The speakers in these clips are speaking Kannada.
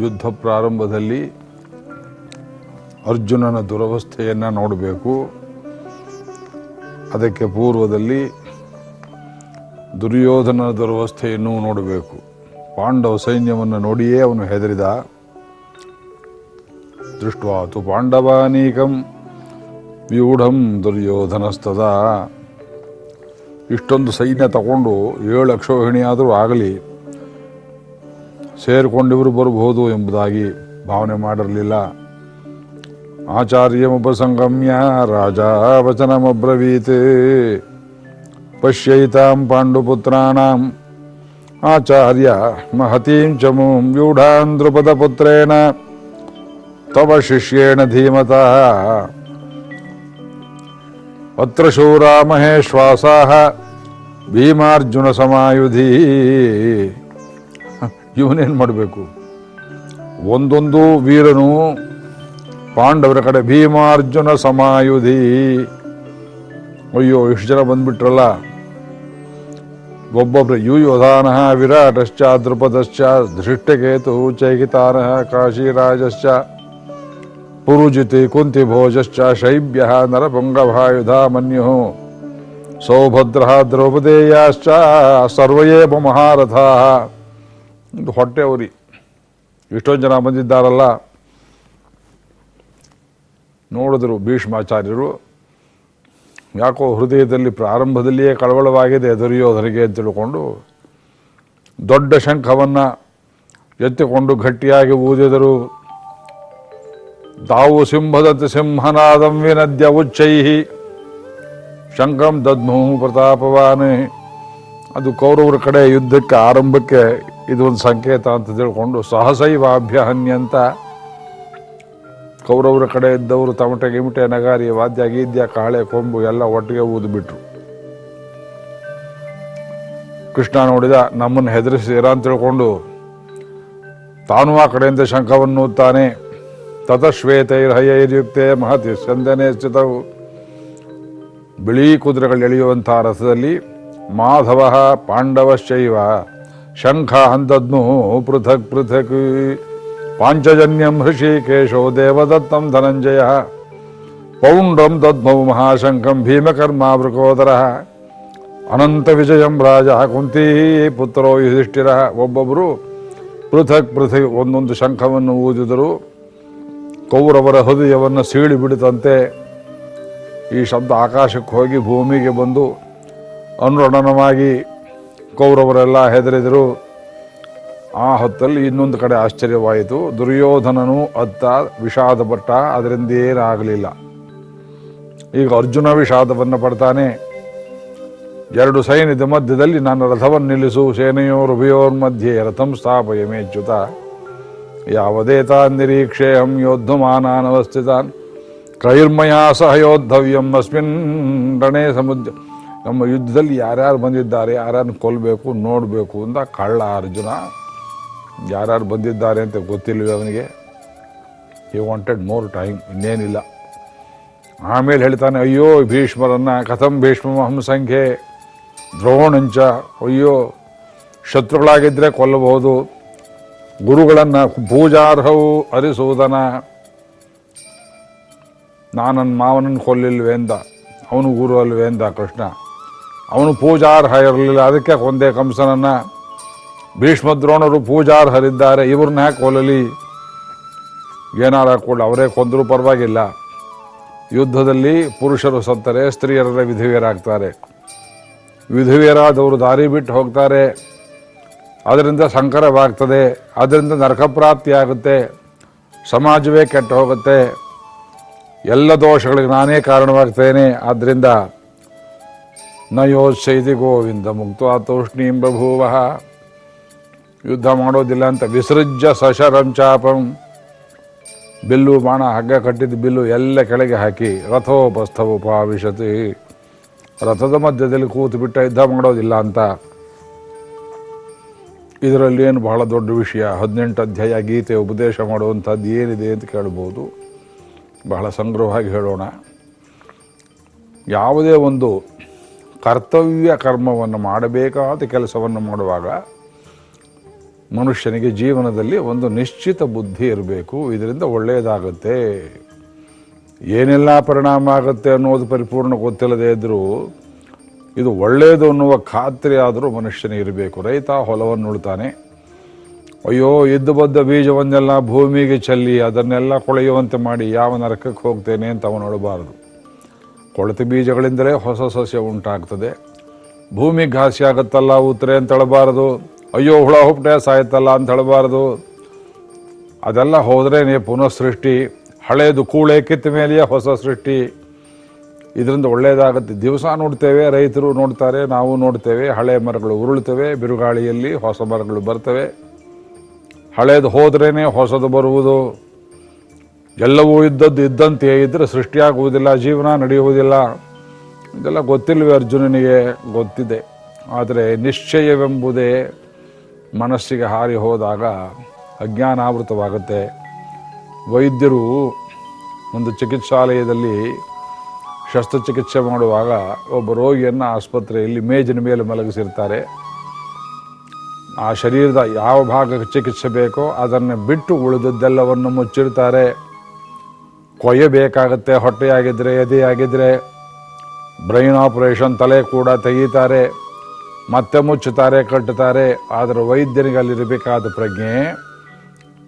ಯುದ್ಧ ಪ್ರಾರಂಭದಲ್ಲಿ ಅರ್ಜುನನ ದುರವಸ್ಥೆಯನ್ನು ನೋಡಬೇಕು. ಅದಕ್ಕೆ ಪೂರ್ವದಲ್ಲಿ ದುರ್ಯೋಧನನ ದುರವಸ್ಥೆಯನ್ನು ನೋಡಬೇಕು. ಪಾಂಡವ ಸೈನ್ಯವನ್ನು ನೋಡಿಯೇ ಅವನು ಹೆದರಿದ. ದೃಷ್ಟವಾತು ಪಾಂಡವಾನೀಕಂ ವ್ಯೂಢಂ ದುರ್ಯೋಧನಸ್ತದ. ಇಷ್ಟೊಂದು ಸೈನ್ಯ ತಗೊಂಡು ಏಳು ಅಕ್ಷೋಹಿಣಿ ಆದರೂ ಆಗಲಿ. ಸೇರಿಕೊಂಡಿವರು ಬರಬಹುದು ಎಂಬುದಾಗಿ ಭಾವನೆ ಮಾಡಿರಲಿಲ್ಲ. ಆಚಾರ್ಯಮುಪಸಂಗಮ್ಯ ರಾಜ ವಚನಮಬ್ರವೀತ್. ಪಶ್ಯೈತಾಂ ಪಾಂಡುಪುತ್ರಾಣಾಂ. ಆಚಾರ್ಯ ಮಹತೀಂ ಚಮೂಂ ವ್ಯೂಢಾನ್ ದ್ರುಪದಪುತ್ರೇಣ. ತವ ಶಿಷ್ಯೇಣ ಧೀಮತಃ. ಅತ್ರ ಶೂರಾ ಭೀಮಾರ್ಜುನ ಸಮಾಯುಧಿ. ಇವನೇನು ಮಾಡಬೇಕು? ಒಂದೊಂದು ವೀರನು ಪಾಂಡವರ ಕಡೆ ಭೀಮಾರ್ಜುನ ಸಮಾಯುಧಿ. ಅಯ್ಯೋ, ಇಷ್ಟು ಜನ ಬಂದ್ಬಿಟ್ರಲ್ಲ. ಒಬ್ಬೊಬ್ರು, ಯುಯೋಧಾನಃ ವಿರಾಟಶ್ಚ ದೃಪದಶ್ಚ ಧೃಷ್ಟಕೇತು ಚೈಕಿತಾನಃ ಕಾಶಿರಾಜಶ್ಚ, ಪುರುಜಿತಿ ಕುಂತಿಭೋಜಶ್ಚ ಶೈಬ್ಯ ನರಪುಂಗಭಾಯುಧ ಮನ್ಯು ಸೌಭದ್ರ ದ್ರೌಪದೇಯಾಶ್ಚ ಸರ್ವಯೇವ ಮಹಾರಥ. ಇದು ಹೊಟ್ಟೆ ಉರಿ. ಎಷ್ಟೋ ಜನ ಬಂದಿದ್ದಾರಲ್ಲ. ನೋಡಿದ್ರು ಭೀಷ್ಮಾಚಾರ್ಯರು. ಯಾಕೋ ಹೃದಯದಲ್ಲಿ ಪ್ರಾರಂಭದಲ್ಲಿಯೇ ಕಳವಳವಾಗಿದೆ ದುರ್ಯೋಧನಿಗೆ ಅಂತ ತಿಳ್ಕೊಂಡು ದೊಡ್ಡ ಶಂಖವನ್ನು ಎತ್ತಿಕೊಂಡು ಗಟ್ಟಿಯಾಗಿ ಊದಿದರು. ತಾವು ಸಿಂಹದಂತೆ ಸಿಂಹನಾದಂ ವಿನದ್ಯ ಉಚ್ಚೈಹಿ. ಶಂಖಂ ದದ್ಮು ಪ್ರತಾಪವಾನೆ. ಅದು ಕೌರವರ ಕಡೆ ಯುದ್ಧಕ್ಕೆ ಆರಂಭಕ್ಕೆ ಇದೊಂದು ಸಂಕೇತ ಅಂತ ತಿಳ್ಕೊಂಡು ಸಹಸೈವಾಭ್ಯಹನ್ಯ ಅಂತ ಕೌರವರ ಕಡೆ ಇದ್ದವರು ತಮಟೆ ಗಿಮಟೆ ನಗಾರಿ ವಾದ್ಯ ಗೀದ್ಯ ಕಾಳೆ ಕೊಂಬು ಎಲ್ಲ ಒಟ್ಟಿಗೆ ಊದ್ಬಿಟ್ರು ಕೃಷ್ಣ ನೋಡಿದ ನಮ್ಮನ್ನು ಹೆದರಿಸಿರ ಅಂತ ತಿಳ್ಕೊಂಡು ತಾನು ಆ ಕಡೆಯಿಂದ ಶಂಖವನ್ನು ತಾನೆ ತತಶ್ವೇತೈರ್ಹಯೈರ್ಯುಕ್ತೆ ಮಹತಿ ಸಂದನೆ ಸ್ಥಿತವು ಬಿಳಿ ಕುದುರೆಗಳು ಎಳೆಯುವಂತಹ ರಸದಲ್ಲಿ ಮಾಧವ ಪಾಂಡವಶ್ಚೈವ. ಶಂಖ ಹಂತದ್ನು ಪೃಥಕ್ ಪೃಥಕ್. ಪಾಂಚಜನ್ಯಂ ಹೃಷಿಕೇಶೋ ದೇವದತ್ತಂ ಧನಂಜಯ. ಪೌಂಡ್ರಂ ದದ್ಮೌ ಮಹಾಶಂಖಂ ಭೀಮಕರ್ಮಾವೃಕೋದರ. ಅನಂತ ವಿಜಯಂ ರಾಜ ಕುಂತಿ ಪುತ್ರೋ ಯುಧಿಷ್ಠಿರ. ಒಬ್ಬೊಬ್ಬರು ಪೃಥಕ್ ಪೃಥಕ್ ಒಂದೊಂದು ಶಂಖವನ್ನು ಊದಿದರು. ಕೌರವರ ಹೃದಯವನ್ನು ಸೀಳಿ ಬಿಡಿತಂತೆ ಈ ಶಬ್ದ ಆಕಾಶಕ್ಕೆ ಹೋಗಿ ಭೂಮಿಗೆ ಬಂದು ಅನುರಣನವಾಗಿ ಕೌರವರೆಲ್ಲ ಹೆದರಿದರು. ಆ ಹೊತ್ತಲ್ಲಿ ಇನ್ನೊಂದು ಕಡೆ ಆಶ್ಚರ್ಯವಾಯಿತು. ದುರ್ಯೋಧನನು ಅತ್ತ ವಿಷಾದ ಪಟ್ಟ, ಅದರಿಂದ ಏನಾಗಲಿಲ್ಲ. ಈಗ ಅರ್ಜುನ ವಿಷಾದವನ್ನು ಪಡ್ತಾನೆ. ಎರಡು ಸೈನ್ಯದ ಮಧ್ಯದಲ್ಲಿ ನನ್ನ ರಥವನ್ನು ನಿಲ್ಲಿಸು, ಸೇನೆಯೋರ್ ಉಭಯೋರ್ ಮಧ್ಯೆ ರಥಂ ಸ್ಥಾಪಯ ಮೇಚ್ಯುತ ಯಾವದೇತಾನ್ ನಿರೀಕ್ಷೇಹಂ ಯೋದ್ಧಮಾನಾನವಸ್ಥಿತಾನ್. ಕೈರ್ಮಯಾ ಸಹ ಯೋದ್ಧವ್ಯಂ ಅಸ್ಮಿನ್ ರಣೇ ಸಮುದ್ರ ನಮ್ಮ ಯುದ್ಧದಲ್ಲಿ ಯಾರ್ಯಾರು ಬಂದಿದ್ದಾರೆ ಯಾರ್ಯಾರು ಕೊಲ್ಲಬೇಕು ನೋಡಬೇಕು ಅಂತ ಕಳ್ಳ ಅರ್ಜುನ. ಯಾರ್ಯಾರು ಬಂದಿದ್ದಾರೆ ಅಂತ ಗೊತ್ತಿಲ್ವೇ ಅವನಿಗೆ? ಈ ವಾಂಟೆಡ್ ಮೋರ್ ಟೈಮ್ ಇನ್ನೇನಿಲ್ಲ. ಆಮೇಲೆ ಹೇಳ್ತಾನೆ, ಅಯ್ಯೋ, ಭೀಷ್ಮರನ್ನ, ಕಥಂ ಭೀಷ್ಮ ಸಂಖ್ಯೆ ದ್ರೋಣಂಚ, ಅಯ್ಯೋ ಶತ್ರುಗಳಾಗಿದ್ದರೆ ಕೊಲ್ಲಬಹುದು. ಗುರುಗಳನ್ನು ಪೂಜಾರ್ಹವು ಅರಿಸುವುದನ. ನಾನು ನನ್ನ ಮಾವನನ್ನು ಕೊಲ್ಲಿಲ್ವೇ ಅಂದ. ಅವನು ಗುರು ಅಲ್ವೇ ಅಂದ ಕೃಷ್ಣ. ಅವನು ಪೂಜಾರ್ಹ ಇರಲಿಲ್ಲ ಅದಕ್ಕೆ ಕೊಂದೆ ಕಂಸನನ್ನ ಭೀಷ್ಮದ್ರೋಣರು ಪೂಜಾರ್ಹರಿದ್ದಾರೆ. ಇವ್ರನ್ನ ಯಾಕೆ ಕೊಲ್ಲಲಿ ಏನಾರ ಹಾಕೊಳ್ಳಿ ಅವರೇ ಕೊಂದರೂ ಪರವಾಗಿಲ್ಲ. ಯುದ್ಧದಲ್ಲಿ ಪುರುಷರು ಸತ್ತರೆ ಸ್ತ್ರೀಯರ ವಿಧವೆಯರಾಗ್ತಾರೆ. ವಿಧವೆಯರಾದವರು ದಾರಿ ಬಿಟ್ಟು ಹೋಗ್ತಾರೆ. ಅದರಿಂದ ಸಂಕರವಾಗ್ತದೆ. ಅದರಿಂದ ನರಕಪ್ರಾಪ್ತಿ ಆಗುತ್ತೆ ಸಮಾಜವೇ ಕೆಟ್ಟು ಹೋಗುತ್ತೆ ಎಲ್ಲ ದೋಷಗಳಿಗೆ ನಾನೇ ಕಾರಣವಾಗ್ತೇನೆ. ಆದ್ದರಿಂದ ನ ಯೋತ್ಸೈತಿ ಗೋವಿಂದ ಮುಕ್ತ ತೂಷ್ಣೀಂ ಬಭೂವ. ಯುದ್ಧ ಮಾಡೋದಿಲ್ಲ ಅಂತ ವಿಸೃಜ್ಯ ಸಶರಂ ಚಾಪಂ. ಬಿಲ್ಲು ಬಾಣ ಹಗ್ಗ ಕಟ್ಟಿದ ಬಿಲ್ಲು ಎಲ್ಲ ಕೆಳಗೆ ಹಾಕಿ ರಥೋಪಸ್ಥವುಪಾವಿಶತಿ ರಥದ ಮಧ್ಯದಲ್ಲಿ ಕೂತು ಬಿಟ್ಟ ಯುದ್ಧ ಮಾಡೋದಿಲ್ಲ ಅಂತ. ಇದರಲ್ಲಿ ಏನು ಬಹಳ ದೊಡ್ಡ ವಿಷಯ, ಹದಿನೆಂಟು ಅಧ್ಯಾಯ ಗೀತೆ ಉಪದೇಶ ಮಾಡುವಂಥದ್ದು ಏನಿದೆ ಅಂತ ಕೇಳ್ಬೋದು. ಬಹಳ ಸಂಗ್ರಹವಾಗಿ ಹೇಳೋಣ. ಯಾವುದೇ ಒಂದು ಕರ್ತವ್ಯ ಕರ್ಮವನ್ನು ಮಾಡಬೇಕಾದ ಕೆಲಸವನ್ನು ಮಾಡುವಾಗ ಮನುಷ್ಯನಿಗೆ ಜೀವನದಲ್ಲಿ ಒಂದು ನಿಶ್ಚಿತ ಬುದ್ಧಿ ಇರಬೇಕು. ಇದರಿಂದ ಒಳ್ಳೆಯದಾಗುತ್ತೆ. ಏನೆಲ್ಲ ಪರಿಣಾಮ ಆಗುತ್ತೆ ಅನ್ನೋದು ಪರಿಪೂರ್ಣ ಗೊತ್ತಿಲ್ಲದೇ ಇದ್ದರೂ ಇದು ಒಳ್ಳೆಯದು ಅನ್ನುವ ಖಾತ್ರಿ ಆದರೂ ಮನುಷ್ಯನಿಗೆ ಇರಬೇಕು. ರೈತ ಹೊಲವನ್ನು ಉಳ್ತಾನೆ ಅಯ್ಯೋ ಇದ್ದು ಬದ್ದ ಬೀಜವನ್ನೆಲ್ಲ ಭೂಮಿಗೆ ಚೆಲ್ಲಿ ಅದನ್ನೆಲ್ಲ ಕೊಳೆಯುವಂತೆ ಮಾಡಿ ಯಾವ ನರಕಕ್ಕೆ ಹೋಗ್ತೇನೆ ಅಂತ ಅವನು ಅಳಬಾರದು. ಕೊಳತೆ ಬೀಜಗಳಿಂದಲೇ ಹೊಸ ಸಸ್ಯ ಉಂಟಾಗ್ತದೆ. ಭೂಮಿ ಘಾಸಿ ಆಗುತ್ತಲ್ಲ ಉತ್ತರೆ ಅಂತ ಹೇಳಬಾರದು. ಅಯ್ಯೋ, ಹುಳ ಹುಪ್ಪಟೆ ಸಾಯ್ತಲ್ಲ ಅಂತ ಹೇಳಬಾರದು. ಅದೆಲ್ಲ ಹೋದ್ರೇನೆ ಪುನಃ ಸೃಷ್ಟಿ ಹಳೇದು ಕೂಳೆ ಕಿತ್ತ ಮೇಲೆಯೇ ಹೊಸ ಸೃಷ್ಟಿ. ಇದರಿಂದ ಒಳ್ಳೆಯದಾಗುತ್ತೆ ದಿವಸ ನೋಡ್ತೇವೆ, ರೈತರು ನೋಡ್ತಾರೆ, ನಾವು ನೋಡ್ತೇವೆ, ಹಳೆ ಮರಗಳು ಉರುಳ್ತವೆ, ಬಿರುಗಾಳಿಯಲ್ಲಿ ಹೊಸ ಮರಗಳು ಬರ್ತವೆ. ಹಳೇದು ಹೋದ್ರೇ ಹೊಸದು ಬರುವುದು. ಎಲ್ಲವೂ ಇದ್ದದ್ದು ಇದ್ದಂತೆ ಇದ್ದರೆ ಸೃಷ್ಟಿಯಾಗುವುದಿಲ್ಲ, ಜೀವನ ನಡೆಯುವುದಿಲ್ಲ. ಇದೆಲ್ಲ ಗೊತ್ತಿಲ್ವೇ ಅರ್ಜುನನಿಗೆ, ಗೊತ್ತಿದೆ. ಆದರೆ ನಿಶ್ಚಯವೆಂಬುದೇ ಮನಸ್ಸಿಗೆ ಹಾರಿ ಹೋದಾಗ ಅಜ್ಞಾನಾವೃತವಾಗುತ್ತೆ. ವೈದ್ಯರು ಒಂದು ಚಿಕಿತ್ಸಾಲಯದಲ್ಲಿ ಶಸ್ತ್ರಚಿಕಿತ್ಸೆ ಮಾಡುವಾಗ ಒಬ್ಬ ರೋಗಿಯನ್ನು ಆಸ್ಪತ್ರೆಯಲ್ಲಿ ಮೇಜಿನ ಮೇಲೆ ಮಲಗಿಸಿರ್ತಾರೆ. ಆ ಶರೀರದ ಯಾವ ಭಾಗಕ್ಕೆ ಚಿಕಿತ್ಸೆ ಬೇಕೋ ಅದನ್ನು ಬಿಟ್ಟು ಉಳಿದದ್ದೆಲ್ಲವನ್ನು ಮುಚ್ಚಿರ್ತಾರೆ ಕೊಯ್ಯಬೇಕಾಗತ್ತೆ ಹೊಟ್ಟೆಯಾಗಿದ್ದರೆ ಎದೆಯಾಗಿದ್ದರೆ ಬ್ರೈನ್ ಆಪರೇಷನ್ ತಲೆ ಕೂಡ ತೆಗೀತಾರೆ, ಮತ್ತೆ ಮುಚ್ಚುತ್ತಾರೆ, ಕಟ್ಟುತ್ತಾರೆ. ಆದರೆ ವೈದ್ಯನಿಗೆ ಅಲ್ಲಿರಬೇಕಾದ ಪ್ರಜ್ಞೆ,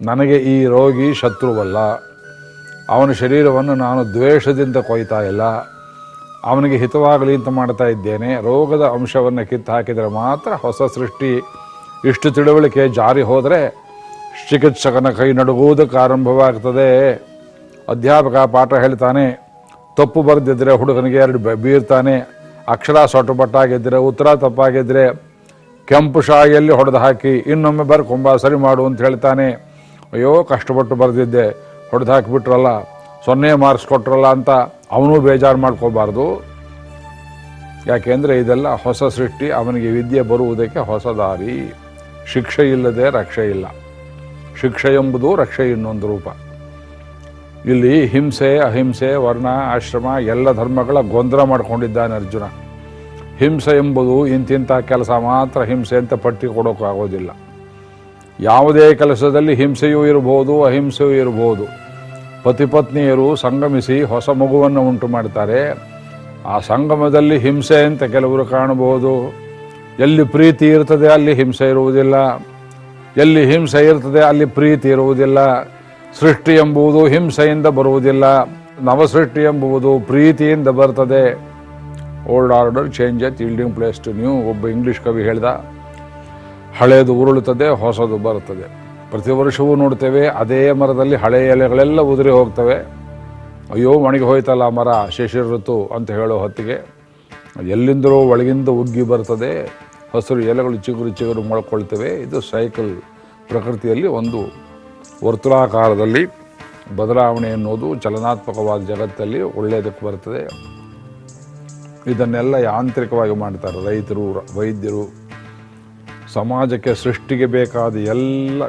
ನನಗೆ ಈ ರೋಗಿ ಶತ್ರುವಲ್ಲ. ಅವನ ಶರೀರವನ್ನು ನಾನು ದ್ವೇಷದಿಂದ ಕೊಯ್ತಾ ಇಲ್ಲ. ಅವನಿಗೆ ಹಿತವಾಗಲಿ ಅಂತ ಮಾಡ್ತಾ ಇದ್ದೇನೆ. ರೋಗದ ಅಂಶವನ್ನು ಕಿತ್ತು ಹಾಕಿದರೆ ಮಾತ್ರ ಹೊಸ ಸೃಷ್ಟಿ. ಇಷ್ಟು ತಿಳುವಳಿಕೆ ಜಾರಿ ಹೋದರೆ ಚಿಕಿತ್ಸಕನ ಕೈ ನಡುಗುವುದಕ್ಕೆ ಆರಂಭವಾಗ್ತದೆ ಅಧ್ಯಾಪಕ ಪಾಠ ಹೇಳ್ತಾನೆ, ತಪ್ಪು ಬರೆದಿದ್ದರೆ ಹುಡುಗನಿಗೆ ಎರಡು ಬೀರ್ತಾನೆ ಅಕ್ಷರ ಸೊಟ್ಟುಪಟ್ಟಾಗಿದ್ದರೆ ಉತ್ತರ ತಪ್ಪಾಗಿದ್ದರೆ ಕೆಂಪು ಶಾಯಿಯಲ್ಲಿ ಹೊಡೆದು ಹಾಕಿ, ಇನ್ನೊಮ್ಮೆ ಬರ್ಕೊಂಬ ಸರಿ ಮಾಡು ಅಂತ ಹೇಳ್ತಾನೆ. ಅಯ್ಯೋ, ಕಷ್ಟಪಟ್ಟು ಬರೆದಿದ್ದೆ, ಹೊಡೆದು ಹಾಕಿಬಿಟ್ರಲ್ಲ, ಸೊನ್ನೆ ಮಾರ್ಕ್ಸ್ ಕೊಟ್ರಲ್ಲ ಅಂತ ಅವನು ಬೇಜಾರು ಮಾಡ್ಕೋಬಾರ್ದು ಯಾಕೆಂದರೆ ಇದೆಲ್ಲ ಹೊಸ ಸೃಷ್ಟಿ, ಅವನಿಗೆ ವಿದ್ಯೆ ಬರುವುದಕ್ಕೆ ಹೊಸ ದಾರಿ. ಶಿಕ್ಷೆ ಇಲ್ಲದೆ ರಕ್ಷೆ ಇಲ್ಲ. ಶಿಕ್ಷೆ ಎಂಬುದು ರಕ್ಷೆ ಇನ್ನೊಂದು ರೂಪ. ಇಲ್ಲಿ ಹಿಂಸೆ, ಅಹಿಂಸೆ, ವರ್ಣ, ಆಶ್ರಮ, ಎಲ್ಲ ಧರ್ಮಗಳ ಗೊಂದಲ ಮಾಡ್ಕೊಂಡಿದ್ದಾನೆ ಅರ್ಜುನ. ಹಿಂಸೆ ಎಂಬುದು ಇಂತಿಂಥ ಕೆಲಸ ಮಾತ್ರ ಹಿಂಸೆ ಅಂತ ಪಟ್ಟಿ ಕೊಡೋಕ್ಕಾಗೋದಿಲ್ಲ ಯಾವುದೇ ಕೆಲಸದಲ್ಲಿ ಹಿಂಸೆಯೂ ಇರಬಹುದು, ಅಹಿಂಸೆಯೂ ಇರಬಹುದು. ಪತಿಪತ್ನಿಯರು ಸಂಗಮಿಸಿ ಹೊಸ ಮಗುವನ್ನು ಉಂಟು ಮಾಡ್ತಾರೆ. ಆ ಸಂಗಮದಲ್ಲಿ ಹಿಂಸೆ ಅಂತ ಕೆಲವರು ಕಾಣಬಹುದು. ಎಲ್ಲಿ ಪ್ರೀತಿ ಇರ್ತದೆ ಅಲ್ಲಿ ಹಿಂಸೆ ಇರುವುದಿಲ್ಲ. ಎಲ್ಲಿ ಹಿಂಸೆ ಇರ್ತದೆ ಅಲ್ಲಿ ಪ್ರೀತಿ ಇರುವುದಿಲ್ಲ. ಸೃಷ್ಟಿ ಎಂಬುದು ಹಿಂಸೆಯಿಂದ ಬರುವುದಿಲ್ಲ. ನವಸೃಷ್ಟಿ ಎಂಬುದು ಪ್ರೀತಿಯಿಂದ ಬರ್ತದೆ. Old order changeth yielding place to new ಒಬ್ಬ ಇಂಗ್ಲೀಷ್ ಕವಿ ಹೇಳ್ದ ಹಳೆಯದು ಉರುಳುತ್ತದೆ, ಹೊಸದು ಬರುತ್ತದೆ. ಪ್ರತಿ ವರ್ಷವೂ ನೋಡ್ತೇವೆ, ಅದೇ ಮರದಲ್ಲಿ ಹಳೆಯ ಎಲೆಗಳೆಲ್ಲ ಉದುರಿ ಹೋಗ್ತವೆ. ಅಯ್ಯೋ, ಒಣಗಿ ಹೋಯ್ತಲ್ಲ ಮರ ಶಿಶಿರ ಋತು ಅಂತ ಹೇಳೋ ಹೊತ್ತಿಗೆ. ಎಲ್ಲಿಂದಲೂ ಒಳಗಿಂದ ಉಗ್ಗಿ ಬರ್ತದೆ. ಹಸಿರು ಎಲೆಗಳು ಚಿಗುರು ಚಿಗುರು ಮೊಳ್ಕೊಳ್ತವೆ. ಇದು ಸೈಕಲ್ ಪ್ರಕೃತಿಯಲ್ಲಿ ಒಂದು ವರ್ತುಲಾಕಾರದಲ್ಲಿ ಬದಲಾವಣೆ ಅನ್ನೋದು ಚಲನಾತ್ಮಕವಾದ ಜಗತ್ತಲ್ಲಿ ಒಳ್ಳೆಯದಕ್ಕೆ ಬರ್ತದೆ. ಇದನ್ನೆಲ್ಲ ಯಾಂತ್ರಿಕವಾಗಿ ಮಾಡ್ತಾರೆ ರೈತರು, ವೈದ್ಯರು. ಸಮಾಜಕ್ಕೆ ಸೃಷ್ಟಿಗೆ ಬೇಕಾದ ಎಲ್ಲ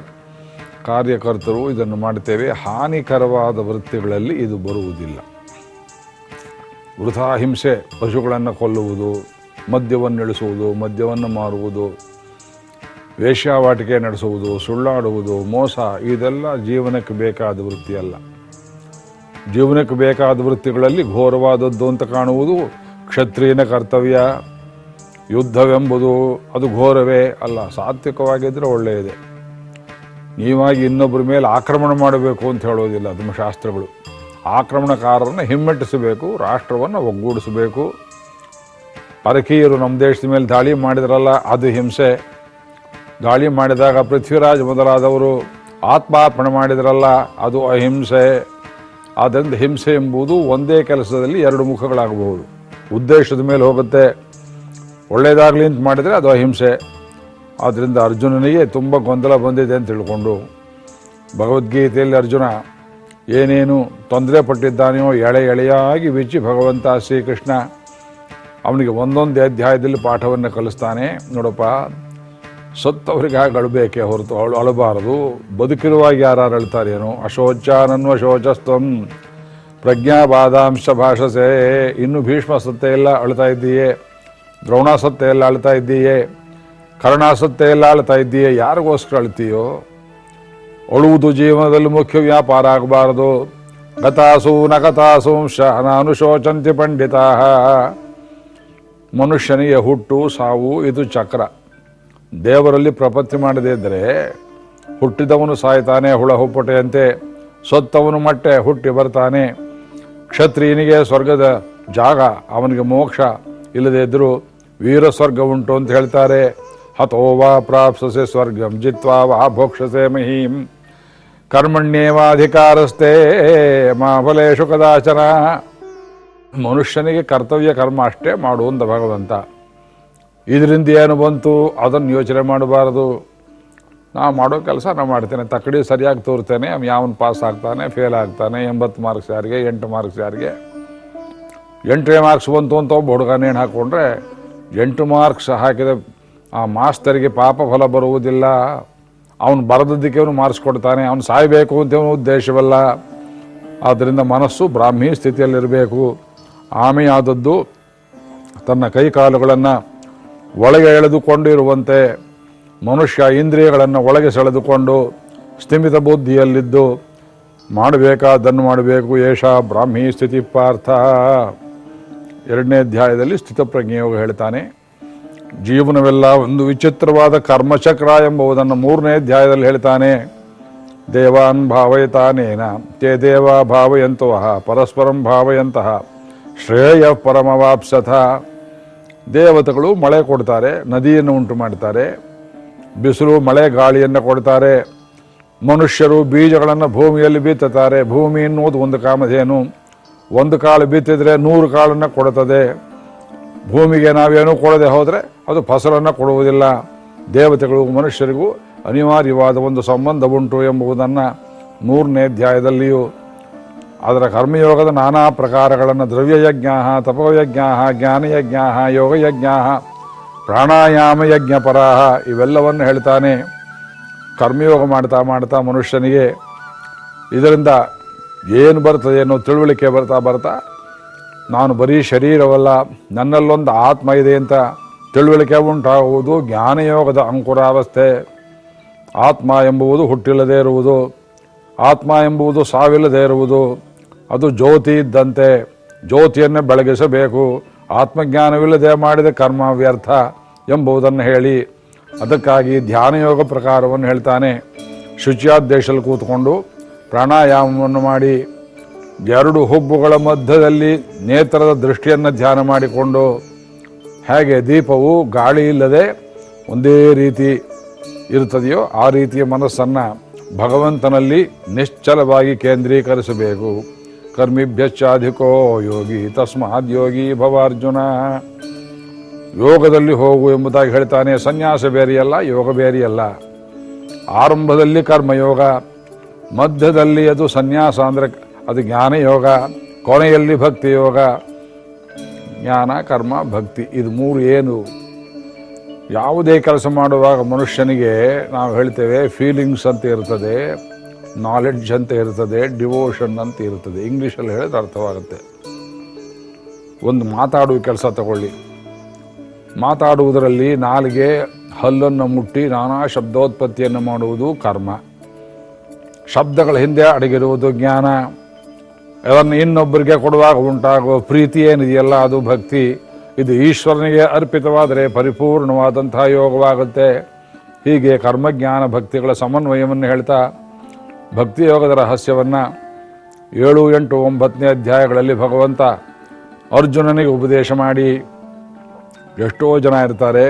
ಕಾರ್ಯಕರ್ತರು ಇದನ್ನು ಮಾಡ್ತೇವೆ. ಹಾನಿಕರವಾದ ವೃತ್ತಿಗಳಲ್ಲಿ ಇದು ಬರುವುದಿಲ್ಲ. ವೃಥಾಹಿಂಸೆ ಪಶುಗಳನ್ನು ಕೊಲ್ಲುವುದು ಮದ್ಯವನ್ನು ಇಳಿಸುವುದು ಮದ್ಯವನ್ನು ಮಾರುವುದು ವೇಶ್ಯಾವಾಟಿಕೆ ನಡೆಸುವುದು, ಸುಳ್ಳಾಡುವುದು, ಮೋಸ, ಇದೆಲ್ಲ ಜೀವನಕ್ಕೆ ಬೇಕಾದ ವೃತ್ತಿಯಲ್ಲ ಜೀವನಕ್ಕೆ ಬೇಕಾದ ವೃತ್ತಿಗಳಲ್ಲಿ ಘೋರವಾದದ್ದು ಅಂತ ಕಾಣುವುದು ಕ್ಷತ್ರಿಯನ ಕರ್ತವ್ಯ. ಯುದ್ಧವೆಂಬುದು ಅದು ಘೋರವೇ ಅಲ್ಲ ಸಾತ್ವಿಕವಾಗಿದ್ದರೆ ಒಳ್ಳೆಯದೇ. ನೀವಾಗಿ ಇನ್ನೊಬ್ಬರ ಮೇಲೆ ಆಕ್ರಮಣ ಮಾಡಬೇಕು ಅಂತ ಹೇಳೋದಿಲ್ಲ ನಮ್ಮ ಶಾಸ್ತ್ರಗಳು ಆಕ್ರಮಣಕಾರರನ್ನು ಹಿಮ್ಮೆಟ್ಟಿಸಬೇಕು, ರಾಷ್ಟ್ರವನ್ನು ಒಗ್ಗೂಡಿಸಬೇಕು. ಪರಕೀಯರು ನಮ್ಮ ದೇಶದ ಮೇಲೆ ದಾಳಿ ಮಾಡಿದ್ರಲ್ಲ, ಅದು ಹಿಂಸೆ. ದಾಳಿ ಮಾಡಿದಾಗ ಪೃಥ್ವಿರಾಜ್ ಮೊದಲಾದವರು ಆತ್ಮಾರ್ಪಣೆ ಮಾಡಿದ್ರಲ್ಲ, ಅದು ಅಹಿಂಸೆ. ಆದ್ದರಿಂದ ಹಿಂಸೆ ಎಂಬುದು ಒಂದೇ ಕೆಲಸದಲ್ಲಿ ಎರಡು ಮುಖಗಳಾಗಬಹುದು. ಉದ್ದೇಶದ ಮೇಲೆ ಹೋಗುತ್ತೆ. ಒಳ್ಳೆಯದಾಗಲಿ ಅಂತ ಮಾಡಿದರೆ ಅದು ಅಹಿಂಸೆ. ಆದ್ದರಿಂದ ಅರ್ಜುನನಿಗೆ ತುಂಬ ಗೊಂದಲ ಬಂದಿದೆ ಅಂತ ತಿಳ್ಕೊಂಡು ಭಗವದ್ಗೀತೆಯಲ್ಲಿ ಅರ್ಜುನ, ಏನೇನು ತೊಂದರೆ ಪಟ್ಟಿದ್ದಾನೆಯೋ ಎಳೆ ಎಳೆಯಾಗಿ ಬಿಚ್ಚಿ ಭಗವಂತ ಶ್ರೀಕೃಷ್ಣ ಅವನಿಗೆ ಒಂದೊಂದೇ ಅಧ್ಯಾಯದಲ್ಲಿ ಪಾಠವನ್ನು ಕಲಿಸ್ತಾನೆ. ನೋಡಪ್ಪ ಸತ್ತವರಿಗೆ ಅಳಬೇಕೆ ಹೊರತು ಅಳು ಅಳಬಾರದು. ಬದುಕಿರುವಾಗ ಯಾರು ಅಳ್ತಾರೇನು? ಅಶೋಚಾನನ್ವ ಶೋಚಸ್ತಂ ಪ್ರಜ್ಞಾ ಬಾದಾಂಶ ಭಾಷಸೆ. ಇನ್ನು ಭೀಷ್ಮ ಸತ್ತೆ ಎಲ್ಲ ಅಳ್ತಾ ಇದ್ದೀಯೇ? ದ್ರೋಣ ಸತ್ತೆ ಎಲ್ಲ ಅಳ್ತಾ ಇದ್ದೀಯೇ? ಕರ್ಣಾಸತ್ತೆ ಎಲ್ಲ ಅಳ್ತಾ ಇದ್ದೀಯೇ? ಯಾರಿಗೋಸ್ಕರ ಅಳ್ತೀಯೋ? ಅಳುವುದು ಜೀವನದಲ್ಲಿ ಮುಖ್ಯ ವ್ಯಾಪಾರ ಆಗಬಾರದು. ಗತಾಸು ನಗತಾಸು ಅನಾನುಶೋಚಂತಿ ಪಂಡಿತಾ. ಮನುಷ್ಯನಿಗೆ ಹುಟ್ಟು, ಸಾವು, ಇದು ಚಕ್ರ. ದೇವರಲ್ಲಿ ಪ್ರಪತ್ತಿ ಮಾಡದೇ ಇದ್ದರೆ ಹುಟ್ಟಿದವನು ಸಾಯ್ತಾನೆ, ಹುಳ ಹುಪ್ಪಟೆಯಂತೆ, ಸತ್ತವನು ಮಟ್ಟೆ ಹುಟ್ಟಿ ಬರ್ತಾನೆ. ಕ್ಷತ್ರಿಯನಿಗೆ ಸ್ವರ್ಗದ ಜಾಗ, ಅವನಿಗೆ ಮೋಕ್ಷ ಇಲ್ಲದೇ ಇದ್ದರೂ ವೀರ ಸ್ವರ್ಗ ಉಂಟು ಅಂತ ಹೇಳ್ತಾರೆ. ಹತೋವಾ ಪ್ರಾಪ್ಸಸೆ ಸ್ವರ್ಗಂ ಜಿತ್ವಾ ವಾ ಭೋಕ್ಷಸೆ ಮಹೀಂ. ಕರ್ಮಣ್ಯೇವಾಧಿಕಾರಸ್ಥೆ ಮಾ ಫಲೇಶು ಕದಾಚನ. ಮನುಷ್ಯನಿಗೆ ಕರ್ತವ್ಯ ಕರ್ಮ ಅಷ್ಟೇ ಮಾಡು ಅಂದ ಭಗವಂತ. ಇದರಿಂದ ಏನು ಬಂತು, ಅದನ್ನು ಯೋಚನೆ ಮಾಡಬಾರದು. ನಾ ಮಾಡೋ ಕೆಲಸ ನಾನು ಮಾಡ್ತೇನೆ. ತಕ್ಕಡಿ ಸರಿಯಾಗಿ ತೋರ್ತೇನೆ. ಅವ್ನು ಯಾವನ್ ಪಾಸ್ ಆಗ್ತಾನೆ ಫೇಲ್ ಆಗ್ತಾನೆ, ಎಂಬತ್ತು ಮಾರ್ಕ್ಸ್ ಯಾರಿಗೆ, ಎಂಟು ಮಾರ್ಕ್ಸ್ ಯಾರಿಗೆ. ಎಂಟನೇ ಮಾರ್ಕ್ಸ್ ಬಂತು ಅಂತ ಒಬ್ಬ ಹುಡುಗ ನೇಣು ಹಾಕ್ಕೊಂಡ್ರೆ ಎಂಟು ಮಾರ್ಕ್ಸ್ ಹಾಕಿದ ಆ ಮಾಸ್ತರಿಗೆ ಪಾಪ ಫಲ ಬರುವುದಿಲ್ಲ. ಅವನು ಬರದಿದ್ದಕ್ಕೆ ಅವನು ಮಾರ್ಕ್ಸ್ ಕೊಡ್ತಾನೆ. ಅವನು ಸಾಯಬೇಕು ಅಂತ ಅವನು ಉದ್ದೇಶವಲ್ಲ. ಆದ್ದರಿಂದ ಮನಸ್ಸು ಬ್ರಾಹ್ಮಿ ಸ್ಥಿತಿಯಲ್ಲಿರಬೇಕು. ಆಮೆಯಾದದ್ದು ತನ್ನ ಕೈ ಕಾಲುಗಳನ್ನು ಒಳಗೆ ಎಳೆದುಕೊಂಡಿರುವಂತೆ ಮನುಷ್ಯ ಇಂದ್ರಿಯಗಳನ್ನು ಒಳಗೆ ಸೆಳೆದುಕೊಂಡು ಸ್ಥಿಮಿತ ಬುದ್ಧಿಯಲ್ಲಿದ್ದು ಮಾಡಬೇಕಾದನ್ನು ಮಾಡಬೇಕು, ಏಷ ಬ್ರಾಹ್ಮಿ ಸ್ಥಿತಿ ಪಾರ್ಥ. ಎರಡನೇ ಅಧ್ಯಾಯದಲ್ಲಿ ಸ್ಥಿತಪ್ರಜ್ಞೆಯೋಗ ಹೇಳ್ತಾನೆ, ಜೀವನವೆಲ್ಲ ಒಂದು ವಿಚಿತ್ರವಾದ ಕರ್ಮಚಕ್ರ ಎಂಬುದನ್ನು ಮೂರನೇ ಅಧ್ಯಾಯದಲ್ಲಿ ಹೇಳ್ತಾನೆ, ದೇವಾನ್ ಭಾವಯತಾನೇನ, ತೇ ದೇವ ಭಾವಯಂತೋಹ ಪರಸ್ಪರಂ ಭಾವಯಂತಹ ಶ್ರೇಯ ಪರಮವಾಪ್ಸಥ. ದೇವತೆಗಳು ಮಳೆ ಕೊಡ್ತಾರೆ, ನದಿಯನ್ನು ಉಂಟು ಮಾಡ್ತಾರೆ, ಬಿಸಿಲು, ಮಳೆ, ಗಾಳಿಯನ್ನು ಕೊಡ್ತಾರೆ, ಮನುಷ್ಯರು ಬೀಜಗಳನ್ನು ಭೂಮಿಯಲ್ಲಿ ಬಿತ್ತುತ್ತಾರೆ, ಭೂಮಿ ಎನ್ನುವುದು ಒಂದು ಕಾಮಧೇನು. ಒಂದು ಕಾಳು ಬಿತ್ತಿದರೆ ನೂರು ಕಾಳನ್ನು ಕೊಡುತ್ತದೆ. ಭೂಮಿಗೆ ನಾವೇನೂ ಕೊಡದೆ ಹೋದರೆ ಅದು ಫಸಲನ್ನು ಕೊಡುವುದಿಲ್ಲ. ದೇವತೆಗಳಿಗೂ ಮನುಷ್ಯರಿಗೂ ಅನಿವಾರ್ಯವಾದ ಒಂದು ಸಂಬಂಧ ಉಂಟು ಎಂಬುದನ್ನು ಮೂರನೇ ಅಧ್ಯಾಯದಲ್ಲಿಯೂ ಅದರ ಕರ್ಮಯೋಗದ ನಾನಾ ಪ್ರಕಾರಗಳನ್ನು ದ್ರವ್ಯಯಜ್ಞ ತಪೋಯಜ್ಞ ಜ್ಞಾನಯಜ್ಞ ಯೋಗಯಜ್ಞ ಪ್ರಾಣಾಯಾಮ ಯಜ್ಞ ಪರಾಹ ಇವೆಲ್ಲವನ್ನು ಹೇಳ್ತಾನೆ. ಕರ್ಮಯೋಗ ಮಾಡ್ತಾ ಮಾಡ್ತಾ ಮನುಷ್ಯನಿಗೆ ಇದರಿಂದ ಏನು ಬರ್ತದೆ ಅನ್ನೋ ತಿಳುವಳಿಕೆ ಬರ್ತಾ ಬರ್ತಾ, ನಾನು ಬರೀ ಶರೀರವಲ್ಲ, ನನ್ನಲ್ಲೊಂದು ಆತ್ಮ ಇದೆ ಅಂತ ತಿಳುವಳಿಕೆ ಉಂಟಾಗುವುದು ಜ್ಞಾನಯೋಗದ ಅಂಕುರಾವಸ್ಥೆ. ಆತ್ಮ ಎಂಬುವುದು ಹುಟ್ಟಿಲ್ಲದೇ ಇರುವುದು, ಆತ್ಮ ಎಂಬುದು ಸಾವಿಲ್ಲದೇ ಇರುವುದು ಅದು ಜ್ಯೋತಿ ಇದ್ದಂತೆ ಜ್ಯೋತಿಯನ್ನೇ ಬೆಳಗಿಸಬೇಕು. ಆತ್ಮಜ್ಞಾನವಿಲ್ಲದೆ ಮಾಡಿದ ಕರ್ಮ ವ್ಯರ್ಥ ಎಂಬುದನ್ನು ಹೇಳಿ ಅದಕ್ಕಾಗಿ ಧ್ಯಾನಯೋಗ ಪ್ರಕಾರವನ್ನು ಹೇಳ್ತಾನೆ. ಶುಚಿಯಾದ ದೇಶದಲ್ಲಿ ಕೂತ್ಕೊಂಡು ಪ್ರಾಣಾಯಾಮವನ್ನು ಮಾಡಿ ಎರಡು ಹುಬ್ಬುಗಳ ಮಧ್ಯದಲ್ಲಿ ನೇತ್ರದ ದೃಷ್ಟಿಯನ್ನು ಧ್ಯಾನ ಮಾಡಿಕೊಂಡು ಹೇಗೆ ದೀಪವು ಗಾಳಿ ಇಲ್ಲದೆ ಒಂದೇ ರೀತಿ ಇರುತ್ತದೆಯೋ ಆ ರೀತಿಯ ಮನಸ್ಸನ್ನು ಭಗವಂತನಲ್ಲಿ ನಿಶ್ಚಲವಾಗಿ ಕೇಂದ್ರೀಕರಿಸಬೇಕು. ಕರ್ಮಿಭ್ಯಚ್ಚಾಧಿಕೋ ಯೋಗಿ ತಸ್ಮಾದ್ ಯೋಗಿ ಭವ ಅರ್ಜುನ ಯೋಗದಲ್ಲಿ ಹೋಗು ಎಂಬುದಾಗಿ ಹೇಳ್ತಾನೆ, ಸನ್ಯಾಸ ಬೇರೆಯಲ್ಲ, ಯೋಗ ಬೇರೆಯಲ್ಲ. ಆರಂಭದಲ್ಲಿ ಕರ್ಮಯೋಗ, ಮಧ್ಯದಲ್ಲಿ ಅದು ಸನ್ಯಾಸ ಅಂದರೆ ಅದು ಜ್ಞಾನ ಯೋಗ ಕೊನೆಯಲ್ಲಿ ಭಕ್ತಿ ಯೋಗ, ಜ್ಞಾನ, ಕರ್ಮ, ಭಕ್ತಿ, ಇದು ಮೂರು ಏನು? ಯಾವುದೇ ಕೆಲಸ ಮಾಡುವಾಗ ಮನುಷ್ಯನಿಗೆ ನಾವು ಹೇಳ್ತೇವೆ ಫೀಲಿಂಗ್ಸ್ ಅಂತ ಇರ್ತದೆ ನಾಲೆಡ್ಜ್ ಅಂತ ಇರ್ತದೆ ಡಿವೋಷನ್ ಅಂತ ಇರ್ತದೆ. ಇಂಗ್ಲೀಷಲ್ಲಿ ಹೇಳಿದ್ರೆ ಅರ್ಥವಾಗುತ್ತೆ. ಒಂದು ಮಾತಾಡುವ ಕೆಲಸ ತಗೊಳ್ಳಿ. ಮಾತಾಡುವುದರಲ್ಲಿ ನಾಲಿಗೆ ಹಲ್ಲನ್ನು ಮುಟ್ಟಿ ನಾನಾ ಶಬ್ದೋತ್ಪತ್ತಿಯನ್ನು ಮಾಡುವುದು ಕರ್ಮ. ಶಬ್ದಗಳ ಹಿಂದೆ ಅಡಗಿರುವುದು ಜ್ಞಾನ. ಅದನ್ನು ಇನ್ನೊಬ್ಬರಿಗೆ ಕೊಡುವಾಗ ಉಂಟಾಗುವ ಪ್ರೀತಿ ಏನಿದೆಯಲ್ಲ, ಅದು ಭಕ್ತಿ. ಇದು ಈಶ್ವರನಿಗೆ ಅರ್ಪಿತವಾದರೆ ಪರಿಪೂರ್ಣವಾದಂತಹ ಯೋಗವಾಗುತ್ತೆ. ಹೀಗೆ ಕರ್ಮಜ್ಞಾನ ಭಕ್ತಿಗಳ ಸಮನ್ವಯವನ್ನು ಹೇಳ್ತಾ ಭಕ್ತಿ ಯೋಗದ ರಹಸ್ಯವನ್ನು ಏಳು, ಎಂಟು, ಒಂಬತ್ತನೇ ಅಧ್ಯಾಯಗಳಲ್ಲಿ ಭಗವಂತ ಅರ್ಜುನನಿಗೆ ಉಪದೇಶ ಮಾಡಿ ಎಷ್ಟೋ ಜನ ಇರ್ತಾರೆ.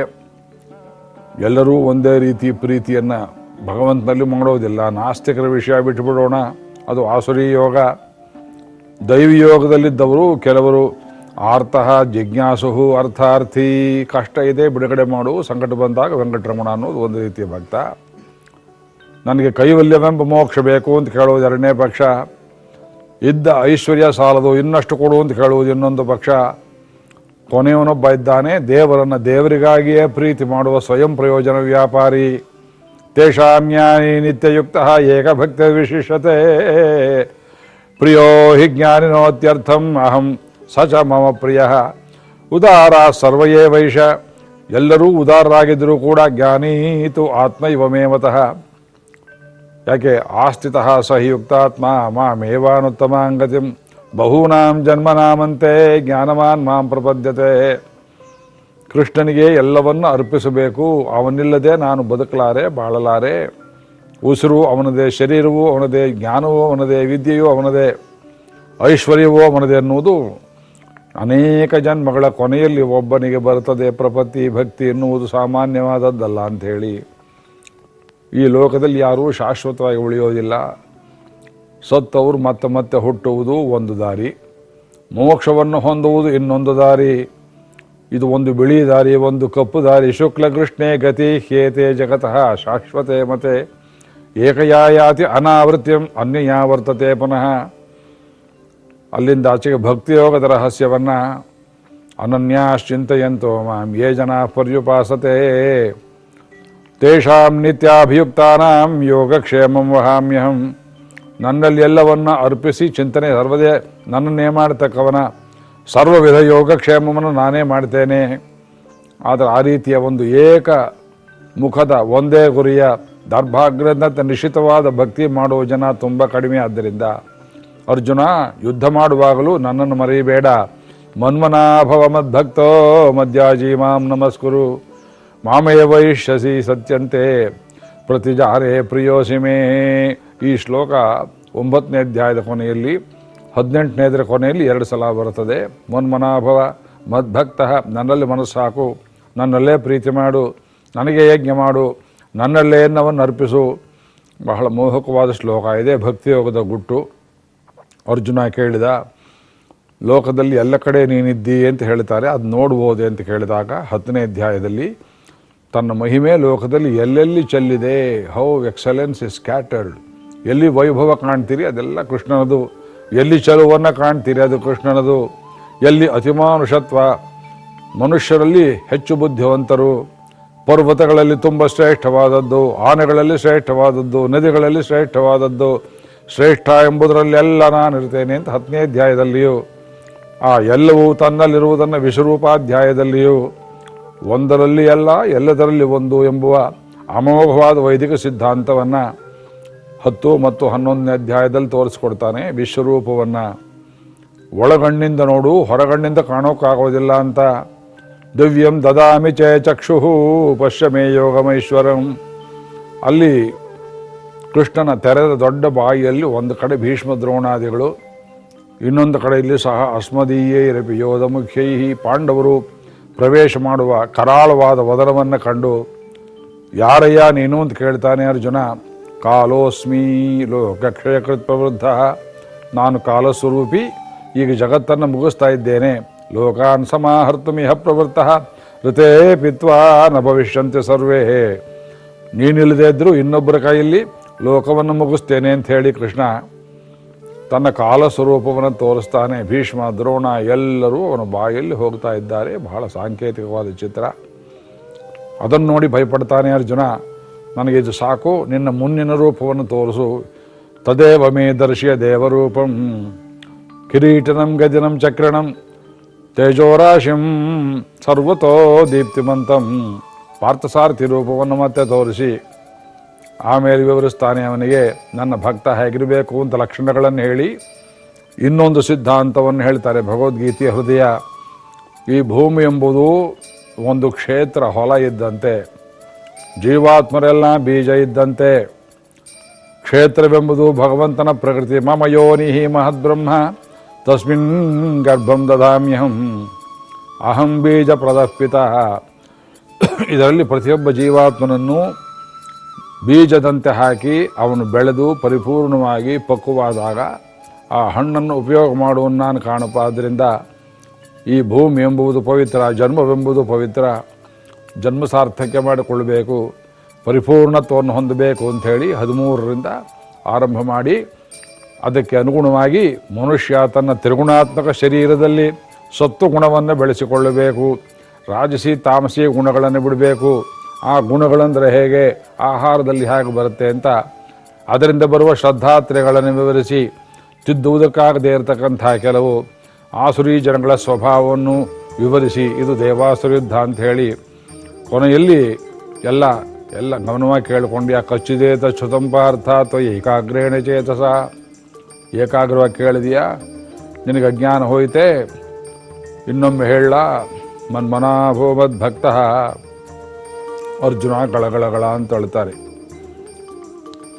ಎಲ್ಲರೂ ಒಂದೇ ರೀತಿ ಪ್ರೀತಿಯನ್ನು ಭಗವಂತನಲ್ಲಿ ಮಾಡೋದಿಲ್ಲ. ನಾಸ್ತಿಕರ ವಿಷಯ ಬಿಟ್ಟುಬಿಡೋಣ ಅದು ಆಸುರಿ ಯೋಗ. ದೈವಿಯೋಗದಲ್ಲಿದ್ದವರು ಕೆಲವರು ಆರ್ತಃ ಜಿಜ್ಞಾಸು ಅರ್ಥಾರ್ಥಿ ಕಷ್ಟ ಇದೆ, ಬಿಡುಗಡೆ ಮಾಡು, ಸಂಕಟ ಬಂದಾಗ ವೆಂಕಟರಮಣ ಅನ್ನೋದು ಒಂದು ರೀತಿಯ ಭಕ್ತ. ನನಗೆ ಕೈವಲ್ಯವೆಂಬ ಮೋಕ್ಷ ಬೇಕು ಅಂತ ಕೇಳೋದು ಎರಡನೇ ಪಕ್ಷ. ಇದ್ದ ಐಶ್ವರ್ಯ ಸಾಲದು ಇನ್ನಷ್ಟು ಕೊಡು ಅಂತ ಕೇಳುವುದು ಇನ್ನೊಂದು ಪಕ್ಷ. ಕೊನೆಯವನೊಬ್ಬ ಇದ್ದಾನೆ, ದೇವರನ್ನು ದೇವರಿಗಾಗಿಯೇ ಪ್ರೀತಿ ಮಾಡುವ ಸ್ವಯಂ ಪ್ರಯೋಜನ ವ್ಯಾಪಾರಿ. ತೇಷಾಮ್ಯಾನಿ ನಿತ್ಯಯುಕ್ತ ಏಕಭಕ್ತ ವಿಶಿಷ್ಟತೆ. ಪ್ರಿಯೋ ಹಿ ಜ್ಞಾನಿನೋತ್ಯರ್ಥಂ ಅಹಂ ಸ ಚ ಮಮ ಪ್ರಿಯ. ಉದಾರ ಸರ್ವಯೇ ವೈಷ. ಎಲ್ಲರೂ ಉದಾರರಾಗಿದ್ದರೂ ಕೂಡ ಜ್ಞಾನೀತು ಆತ್ಮ ಇವಮೇವತಃ ಯಾಕೆ ಆಸ್ಥಿತ ಸಹಿಯುಕ್ತಾತ್ಮ ಮಾಮೇವಾನುತ್ತಮಾಂಗತಿಂ. ಬಹೂನಾಂ ಜನ್ಮನಾಮಂತೆ ಜ್ಞಾನವಾನ್ ಮಾಂ ಪ್ರಪದ್ಯತೆ. ಕೃಷ್ಣನಿಗೆ ಎಲ್ಲವನ್ನು ಅರ್ಪಿಸಬೇಕು. ಅವನಿಲ್ಲದೆ ನಾನು ಬದುಕಲಾರೆ, ಬಾಳಲಾರೆ. ಉಸಿರು ಅವನದೇ ಶರೀರವೂ ಅವನದೇ ಜ್ಞಾನವೂ ಅವನದೇ ವಿದ್ಯೆಯೂ ಅವನದೇ. ಐಶ್ವರ್ಯವೂ ಅವನದೇ ಅನ್ನುವುದು. ಅನೇಕ ಜನ್ಮಗಳ ಕೊನೆಯಲ್ಲಿ ಒಬ್ಬನಿಗೆ ಬರುತ್ತದೆ ಪ್ರಪತಿ ಭಕ್ತಿ ಎನ್ನುವುದು ಸಾಮಾನ್ಯವಾದದ್ದಲ್ಲ ಅಂಥೇಳಿ. ಈ ಲೋಕದಲ್ಲಿ ಯಾರೂ ಶಾಶ್ವತವಾಗಿ ಉಳಿಯೋದಿಲ್ಲ. ಸತ್ತವರು ಮತ್ತೆ ಮತ್ತೆ ಹುಟ್ಟುವುದು ಒಂದು ದಾರಿ. ಮೋಕ್ಷವನ್ನು ಹೊಂದುವುದು ಇನ್ನೊಂದು ದಾರಿ. ಇದು ಒಂದು ಬಿಳಿ ದಾರಿ, ಒಂದು ಕಪ್ಪು ದಾರಿ. ಶುಕ್ಲಕೃಷ್ಣೆ ಗತಿ ಹೇತೆ ಜಗತಃ ಶಾಶ್ವತೆ ಮತೆ. ಏಕಯಾಯಾತಿ ಅನಾವೃತ್ಯಂ ಅನ್ಯಯಾ ವರ್ತತೆ ಪುನಃ. ಅಲ್ಲಿಂದ ಆಚೆಗೆ ಭಕ್ತಿಯೋಗದ ರಹಸ್ಯವನ್ನು ಅನನ್ಯಾಶ್ಚಿಂತೆಯಂತೋ ಮಾಂ ಯೇ ಜನ ಪರ್ಯುಪಾಸತೆ. ತೇಷಾಂ ನಿತ್ಯಾಭಿಯುಕ್ತಾನಾಂ ಯೋಗಕ್ಷೇಮಂ ವಹಾಮ್ಯಹಂ. ನನ್ನಲ್ಲಿ ಎಲ್ಲವನ್ನು ಅರ್ಪಿಸಿ ಚಿಂತನೆ ಸರ್ವದೇ ನನ್ನನ್ನೇ ಮಾಡತಕ್ಕವನ. ಸರ್ವವಿಧ ಯೋಗಕ್ಷೇಮವನ್ನು ನಾನೇ ಮಾಡ್ತೇನೆ. ಆದರೆ ಆ ರೀತಿಯ ಒಂದು ಏಕ ಮುಖದ ಒಂದೇ ಗುರಿಯ ದರ್ಭಾಗ್ರದಂತ ನಿಶ್ಚಿತವಾದ ಭಕ್ತಿ ಮಾಡುವ ಜನ ತುಂಬ ಕಡಿಮೆ ಆದ್ದರಿಂದ. ಅರ್ಜುನ, ಯುದ್ಧ ಮಾಡುವಾಗಲೂ ನನ್ನನ್ನು ಮರೆಯಬೇಡ. ಮನ್ಮನಾಭವ ಮದ್ಭಕ್ತೋ ಮಧ್ಯಾಜಿ ಮಾಂ ನಮಸ್ಕುರು. ಮಾಮೇ ವೈಶ್ಯಸಿ ಸತ್ಯಂತೆ ಪ್ರತಿಜಾರೆ ಪ್ರಿಯೋಸಿಮೇ ಈ ಶ್ಲೋಕ ಒಂಬತ್ತನೇ ಅಧ್ಯಾಯದ ಕೊನೆಯಲ್ಲಿ, ಹದಿನೆಂಟನೇದರ ಕೊನೆಯಲ್ಲಿ ಎರಡು ಸಲ ಬರುತ್ತದೆ. ಮನ್ಮನಾಭವ, ಮದ್ಭಕ್ತ, ನನ್ನಲ್ಲಿ ಮನಸ್ಸಾಕು ನನ್ನಲ್ಲೇ ಪ್ರೀತಿ ಮಾಡು, ನನಗೆ ಯಜ್ಞ ಮಾಡು, ನನ್ನಲ್ಲೇ ಅನ್ನವನ್ನು ಅರ್ಪಿಸು. ಬಹಳ ಮೋಹಕವಾದ ಶ್ಲೋಕ ಇದೆ, ಭಕ್ತಿಯೋಗದ ಗುಟ್ಟು. ಅರ್ಜುನ ಕೇಳಿದ, ಲೋಕದಲ್ಲಿ ಎಲ್ಲ ಕಡೆ ನೀನಿದ್ದೀ ಅಂತ ಹೇಳ್ತಾರೆ, ಅದು ನೋಡ್ಬೋದು ಅಂತ ಕೇಳಿದಾಗ ಹತ್ತನೇ ಅಧ್ಯಾಯದಲ್ಲಿ ತನ್ನ ಮಹಿಮೆ ಲೋಕದಲ್ಲಿ ಎಲ್ಲೆಲ್ಲಿ ಚೆಲ್ಲಿದೆ? ಹೌ ಎಕ್ಸಲೆನ್ಸ್ ಇಸ್ ಸ್ಕ್ಯಾಟರ್ಡ್ ಎಲ್ಲಿ ವೈಭವ ಕಾಣ್ತೀರಿ? ಅದೆಲ್ಲ ಕೃಷ್ಣನದು. ಎಲ್ಲಿ ಚಲುವನ್ನು ಕಾಣ್ತೀರಿ? ಅದು ಕೃಷ್ಣನದು. ಎಲ್ಲಿ ಅತಿಮಾನುಷತ್ವ? ಮನುಷ್ಯರಲ್ಲಿ ಹೆಚ್ಚು ಬುದ್ಧಿವಂತರು. ಪರ್ವತಗಳಲ್ಲಿ ತುಂಬ ಶ್ರೇಷ್ಠವಾದದ್ದು. ಆನೆಗಳಲ್ಲಿ ಶ್ರೇಷ್ಠವಾದದ್ದು. ನದಿಗಳಲ್ಲಿ ಶ್ರೇಷ್ಠವಾದದ್ದು. ಶ್ರೇಷ್ಠ ಎಂಬುದರಲ್ಲೆಲ್ಲ ನಾನಿರ್ತೇನೆ ಅಂತ ಹತ್ತನೇ ಅಧ್ಯಾಯದಲ್ಲಿಯೂ. ಆ ಎಲ್ಲವೂ ತನ್ನಲ್ಲಿರುವುದನ್ನು ವಿಶ್ವರೂಪಾಧ್ಯಾಯದಲ್ಲಿಯೂ. ಒಂದರಲ್ಲಿ ಅಲ್ಲ, ಎಲ್ಲದರಲ್ಲಿ ಒಂದು ಎಂಬುವ ಅಮೋಘವಾದ ವೈದಿಕ ಸಿದ್ಧಾಂತವನ್ನು ಹತ್ತು ಮತ್ತು ಹನ್ನೊಂದನೇ ಅಧ್ಯಾಯದಲ್ಲಿ ತೋರಿಸ್ಕೊಡ್ತಾನೆ. ವಿಶ್ವರೂಪವನ್ನು ಒಳಗಣ್ಣಿಂದ ನೋಡು, ಹೊರಗಣ್ಣಿಂದ ಕಾಣೋಕ್ಕಾಗೋದಿಲ್ಲ ಅಂತ. ದಿವ್ಯಂ ದದಾಮಿ ಚಯ ಚಕ್ಷು ಪಶ್ಯಮೇ ಯೋಗಮೈಶ್ವರಂ. ಅಲ್ಲಿ ಕೃಷ್ಣನ ತೆರೆದ ದೊಡ್ಡ ಬಾಯಿಯಲ್ಲಿ ಒಂದು ಕಡೆ ಭೀಷ್ಮ ದ್ರೋಣಾದಿಗಳು, ಇನ್ನೊಂದು ಕಡೆಯಲ್ಲಿ ಸಹ ಅಸ್ಮದೀಯೇ ರಪಿ ಯೋಧ ಮುಖ್ಯೈ ಪಾಂಡವರು ಪ್ರವೇಶ ಮಾಡುವ ಕರಾಳವಾದ ವದನವನ್ನು ಕಂಡು, ಯಾರಯ್ಯ, ನೀನು? ಅಂತ ಕೇಳ್ತಾನೆ ಅರ್ಜುನ. ಕಾಲೋಸ್ಮಿ ಲೋಕಕ್ಷಯಕೃತ್ ಪ್ರವೃದ್ಧ ನಾನು ಕಾಲಸ್ವರೂಪಿ, ಈಗ ಜಗತ್ತನ್ನು ಮುಗಿಸ್ತಾ ಇದ್ದೇನೆ. ಲೋಕಾನ್ ಸಮಾಹರ್ತುಮಿಹ ಪ್ರವೃತ್ತಃ, ಋತೇ ಪಿತ್ವಾ ನ ಭವಿಷ್ಯಂತೆ ಸರ್ವೇ. ನೀನಿಲ್ಲದೆ ಇದ್ದರೂ ಇನ್ನೊಬ್ಬರ ಕೈಯಲ್ಲಿ ಲೋಕವನ್ನು ಮುಗಿಸ್ತೇನೆ ಅಂತ ಹೇಳಿ ಕೃಷ್ಣ. ತನ್ನ ಕಾಲ ಸ್ವರೂಪವನ್ನು ತೋರಿಸ್ತಾನೆ. ಭೀಷ್ಮ, ದ್ರೋಣ ಎಲ್ಲರೂ ಅವನ ಬಾಯಲ್ಲಿ ಹೋಗ್ತಾ ಇದ್ದಾರೆ. ಬಹಳ ಸಾಂಕೇತಿಕವಾದ ಚಿತ್ರ. ಅದನ್ನು ನೋಡಿ ಭಯಪಡ್ತಾನೆ ಅರ್ಜುನ. ನನಗೆ ಇದು ಸಾಕು. ನಿನ್ನ ಮುನ್ನಿನ ರೂಪವನ್ನು ತೋರಿಸು. ತದೇವ ಮೇ ದರ್ಶಿಯ ದೇವರೂಪಂ. ಕಿರೀಟನಂ ಗದಿನಂ ಚಕ್ರಣಂ. ತೇಜೋರಾಶಿಂ, ಸರ್ವತೋ ದೀಪ್ತಿಮಂತಂ. ಪಾರ್ಥಸಾರಥಿ ರೂಪವನ್ನು ಮತ್ತೆ ತೋರಿಸಿ. ಆಮೇಲೆ ವಿವರಿಸ್ತಾನೆ ಅವನಿಗೆ, ನನ್ನ ಭಕ್ತ ಹೇಗಿರಬೇಕು ಅಂತ ಲಕ್ಷಣಗಳನ್ನು ಹೇಳಿ, ಇನ್ನೊಂದು ಸಿದ್ಧಾಂತವನ್ನು ಹೇಳ್ತಾರೆ ಭಗವದ್ಗೀತೆಯ ಹೃದಯ. ಈ ಭೂಮಿ ಎಂಬುದು ಒಂದು ಕ್ಷೇತ್ರ, ಹೊಲ ಇದ್ದಂತೆ. ಜೀವಾತ್ಮರೆಲ್ಲ ಬೀಜ ಇದ್ದಂತೆ. ಕ್ಷೇತ್ರವೆಂಬುದು ಭಗವಂತನ ಪ್ರಕೃತಿ. ಮಮ ಯೋನಿಹಿ ಮಹದ್ಬ್ರಹ್ಮ ತಸ್ಮಿನ್ ಗರ್ಭಂ ದದಾಮ್ಯಹಂ. ಅಹಂ ಬೀಜ ಪ್ರದರ್ಪಿತ. ಇದರಲ್ಲಿ ಪ್ರತಿಯೊಬ್ಬ ಜೀವಾತ್ಮನನ್ನು ಬೀಜದಂತೆ ಹಾಕಿ ಅವನು ಬೆಳೆದು ಪರಿಪೂರ್ಣವಾಗಿ ಪಕ್ವವಾದಾಗ ಆ ಹಣ್ಣನ್ನು ಉಪಯೋಗ ಮಾಡುವನ್ನು ನಾನು ಕಾಣಪ್ಪ ಆದ್ದರಿಂದ ಈ ಭೂಮಿ ಎಂಬುದು ಪವಿತ್ರ, ಜನ್ಮವೆಂಬುದು ಪವಿತ್ರ. ಜನ್ಮ ಸಾರ್ಥಕ್ಯ ಮಾಡಿಕೊಳ್ಳಬೇಕು, ಪರಿಪೂರ್ಣತ್ವವನ್ನು ಹೊಂದಬೇಕು ಅಂಥೇಳಿ ಹದಿಮೂರರಿಂದ ಆರಂಭ ಮಾಡಿ ಅದಕ್ಕೆ ಅನುಗುಣವಾಗಿ ಮನುಷ್ಯ ತನ್ನ ತ್ರಿಗುಣಾತ್ಮಕ ಶರೀರದಲ್ಲಿ ಸತ್ತು ಗುಣವನ್ನು ಬೆಳೆಸಿಕೊಳ್ಳಬೇಕು, ರಾಜಸಿ ತಾಮಸಿ ಗುಣಗಳನ್ನು ಬಿಡಬೇಕು. ಆ ಗುಣಗಳೆಂದರೆ ಹೇಗೆ, ಆಹಾರದಲ್ಲಿ ಹೇಗೆ ಬರುತ್ತೆ ಅಂತ ಅದರಿಂದ ಬರುವ ಶ್ರದ್ಧಾತ್ರೆಗಳನ್ನು ವಿವರಿಸಿ ತಿದ್ದುವುದಕ್ಕಾಗದೇ ಇರತಕ್ಕಂಥ ಕೆಲವು ಆಸುರಿ ಜನಗಳ ಸ್ವಭಾವವನ್ನು ವಿವರಿಸಿ ಇದು ದೇವಾಸುರ ಯುದ್ಧ ಅಂತ ಹೇಳಿ ಕೊನೆಯಲ್ಲಿ ಎಲ್ಲ ಎಲ್ಲ ಗಮನವಾಗಿ ಕೇಳಿಕೊಂಡು ಕೇಳಿಕೊಂಡ್ಯಾ ಕಚ್ಚಿದೇತ ಚ್ಯುತಂಪಾರ್ಥ ಅಥವಾ ಏಕಾಗ್ರೇಣ ಚೇತಸ. ಏಕಾಗ್ರವಾಗಿ ಕೇಳಿದೆಯಾ? ನಿನಗೆ ಅಜ್ಞಾನ ಹೋಯಿತೆ? ಇನ್ನೊಮ್ಮೆ ಹೇಳ ಮನ್ಮನಾಭೂಮದ್ ಭಕ್ತ ಅರ್ಜುನ ಗಳಗಳಗಳ ಅಂತ ಹೇಳ್ತಾರೆ.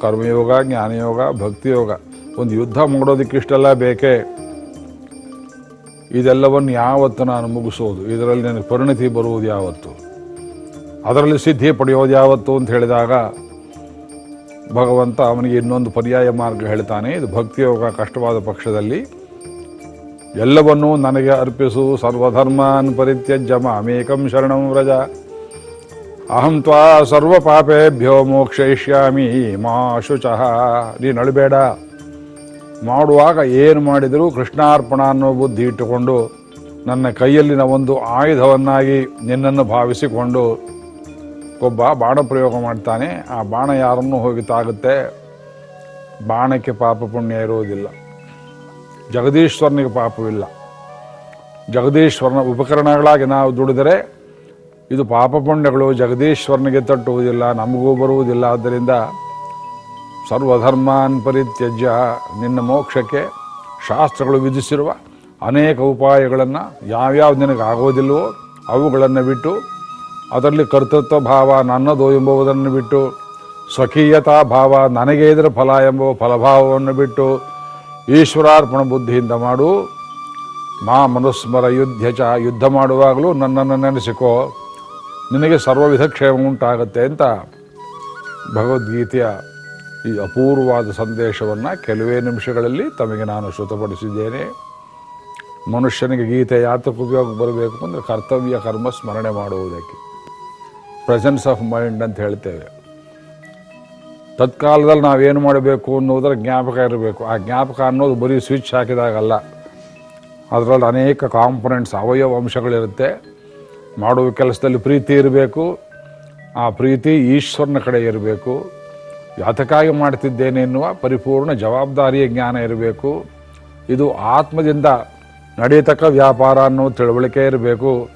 ಕರ್ಮಯೋಗ, ಜ್ಞಾನಯೋಗ, ಭಕ್ತಿಯೋಗ. ಒಂದು ಯುದ್ಧ ಮಾಡೋದಕ್ಕೆ ಇಷ್ಟೆಲ್ಲ ಬೇಕೇ? ಇದೆಲ್ಲವನ್ನು ಯಾವತ್ತು ನಾನು ಮುಗಿಸೋದು? ಇದರಲ್ಲಿ ನನಗೆ ಪರಿಣತಿ ಬರುವುದು ಯಾವತ್ತು? ಅದರಲ್ಲಿ ಸಿದ್ಧಿ ಪಡೆಯೋದು ಯಾವತ್ತು ಅಂತ ಹೇಳಿದಾಗ ಭಗವಂತ ಅವನಿಗೆ ಇನ್ನೊಂದು ಪರ್ಯಾಯ ಮಾರ್ಗ ಹೇಳ್ತಾನೆ. ಇದು ಭಕ್ತಿಯೋಗ, ಕಷ್ಟವಾದ ಪಕ್ಷದಲ್ಲಿ. ಎಲ್ಲವನ್ನೂ ನನಗೆ ಅರ್ಪಿಸು ಸರ್ವಧರ್ಮಾನ್ ಪರಿತ್ಯಜ್ಯ ಮಾಮೇಕಂ ಶರಣಂ ವ್ರಜ. ಅಹಂ ತ್ವಾ ಸರ್ವ ಪಾಪೇಭ್ಯೋ ಮೋಕ್ಷಯಿಷ್ಯಾಮಿ ಮಾ ಶುಚಃ ನೀನು ಅಳಬೇಡ ಮಾಡುವಾಗ ಏನು ಮಾಡಿದರೂ ಕೃಷ್ಣಾರ್ಪಣ ಅನ್ನೋ ಬುದ್ಧಿ ಇಟ್ಟುಕೊಂಡು ನನ್ನ ಕೈಯಲ್ಲಿನ ಒಂದು ಆಯುಧವನ್ನಾಗಿ ನಿನ್ನನ್ನು ಭಾವಿಸಿಕೊಂಡು ಒಬ್ಬ ಬಾಣ ಪ್ರಯೋಗ ಮಾಡ್ತಾನೆ ಆ ಬಾಣ ಯಾರನ್ನೂ ಹೋಗಿ ತಾಗುತ್ತೆ ಬಾಣಕ್ಕೆ ಪಾಪ ಪುಣ್ಯ ಇರುವುದಿಲ್ಲ ಜಗದೀಶ್ವರನಿಗೆ ಪಾಪವಿಲ್ಲ ಜಗದೀಶ್ವರನ ಉಪಕರಣಗಳಾಗಿ ನಾವು ದುಡಿದರೆ ಇದು ಪಾಪಪುಣ್ಯಗಳು ಜಗದೀಶ್ವರನಿಗೆ ತಟ್ಟುವುದಿಲ್ಲ, ನಮಗೂ ಬರುವುದಿಲ್ಲ. ಆದ್ದರಿಂದ ಸರ್ವಧರ್ಮಾನ್ ಪರಿತ್ಯಜ್ಯ, ನಿನ್ನ ಮೋಕ್ಷಕ್ಕೆ ಶಾಸ್ತ್ರಗಳು ವಿಧಿಸಿರುವ ಅನೇಕ ಉಪಾಯಗಳನ್ನು ಯಾವ್ಯಾವ ನಿನಗೆ ಆಗೋದಿಲ್ಲವೋ ಅವುಗಳನ್ನು ಬಿಟ್ಟು, ಅದರಲ್ಲಿ ಕರ್ತೃತ್ವ ಭಾವ ನನ್ನದು ಎಂಬುವುದನ್ನು ಬಿಟ್ಟು, ಸ್ವಕೀಯತಾ ಭಾವ ನನಗೆ ಇದರ ಫಲ ಎಂಬ ಫಲಭಾವವನ್ನು ಬಿಟ್ಟು, ಈಶ್ವರಾರ್ಪಣ ಬುದ್ಧಿಯಿಂದ ಮಾಡು. ಮಾ ಮನುಸ್ಮರ ಯುದ್ಧ ಚ ಯುದ್ಧ ಮಾಡುವಾಗಲೂ ನನ್ನನ್ನು ನೆನೆಸಿಕೋ. ನಿನಗೆ ಸರ್ವವಿಧ ಕ್ಷೇಮ ಉಂಟಾಗತ್ತೆ ಅಂತ ಭಗವದ್ಗೀತೆಯ ಈ ಅಪೂರ್ವವಾದ ಸಂದೇಶವನ್ನು ಕೆಲವೇ ನಿಮಿಷಗಳಲ್ಲಿ ತಮಗೆ ನಾನು ಶ್ರುತಪಡಿಸಿದ್ದೇನೆ ಮನುಷ್ಯನಿಗೆ ಗೀತೆ ಯಾತಕ್ಕೆ ಉಪಯೋಗ ಬರಬೇಕು ಅಂದರೆ ಕರ್ತವ್ಯ, ಕರ್ಮ ಸ್ಮರಣೆ ಮಾಡುವುದಕ್ಕೆ. ಪ್ರೆಸೆನ್ಸ್ ಆಫ್ ಮೈಂಡ್ ಅಂತ ಹೇಳ್ತೇವೆ. ತತ್ಕಾಲದಲ್ಲಿ ನಾವೇನು ಮಾಡಬೇಕು ಅನ್ನೋದರ ಜ್ಞಾಪಕ ಇರಬೇಕು. ಆ ಜ್ಞಾಪಕ ಅನ್ನೋದು ಬರೀ ಸ್ವಿಚ್ ಹಾಕಿದಾಗಲ್ಲ. ಅದರಲ್ಲಿ ಅನೇಕ ಕಾಂಪೊನೆಂಟ್ಸ್ ಅವಯವ ಅಂಶಗಳಿರುತ್ತೆ. ಮಾಡುವ ಕೆಲಸದಲ್ಲಿ ಪ್ರೀತಿ ಇರಬೇಕು. ಆ ಪ್ರೀತಿ ಈಶ್ವರನ ಕಡೆ ಇರಬೇಕು. ಯಾತಕ್ಕಾಗಿ ಮಾಡ್ತಿದ್ದೇನೆ ಎನ್ನುವ ಪರಿಪೂರ್ಣ ಜವಾಬ್ದಾರಿಯ ಜ್ಞಾನ ಇರಬೇಕು. ಇದು ಆತ್ಮದಿಂದ ನಡೆಯತಕ್ಕ ವ್ಯಾಪಾರ ಅನ್ನೋ ತಿಳುವಳಿಕೆ ಇರಬೇಕು.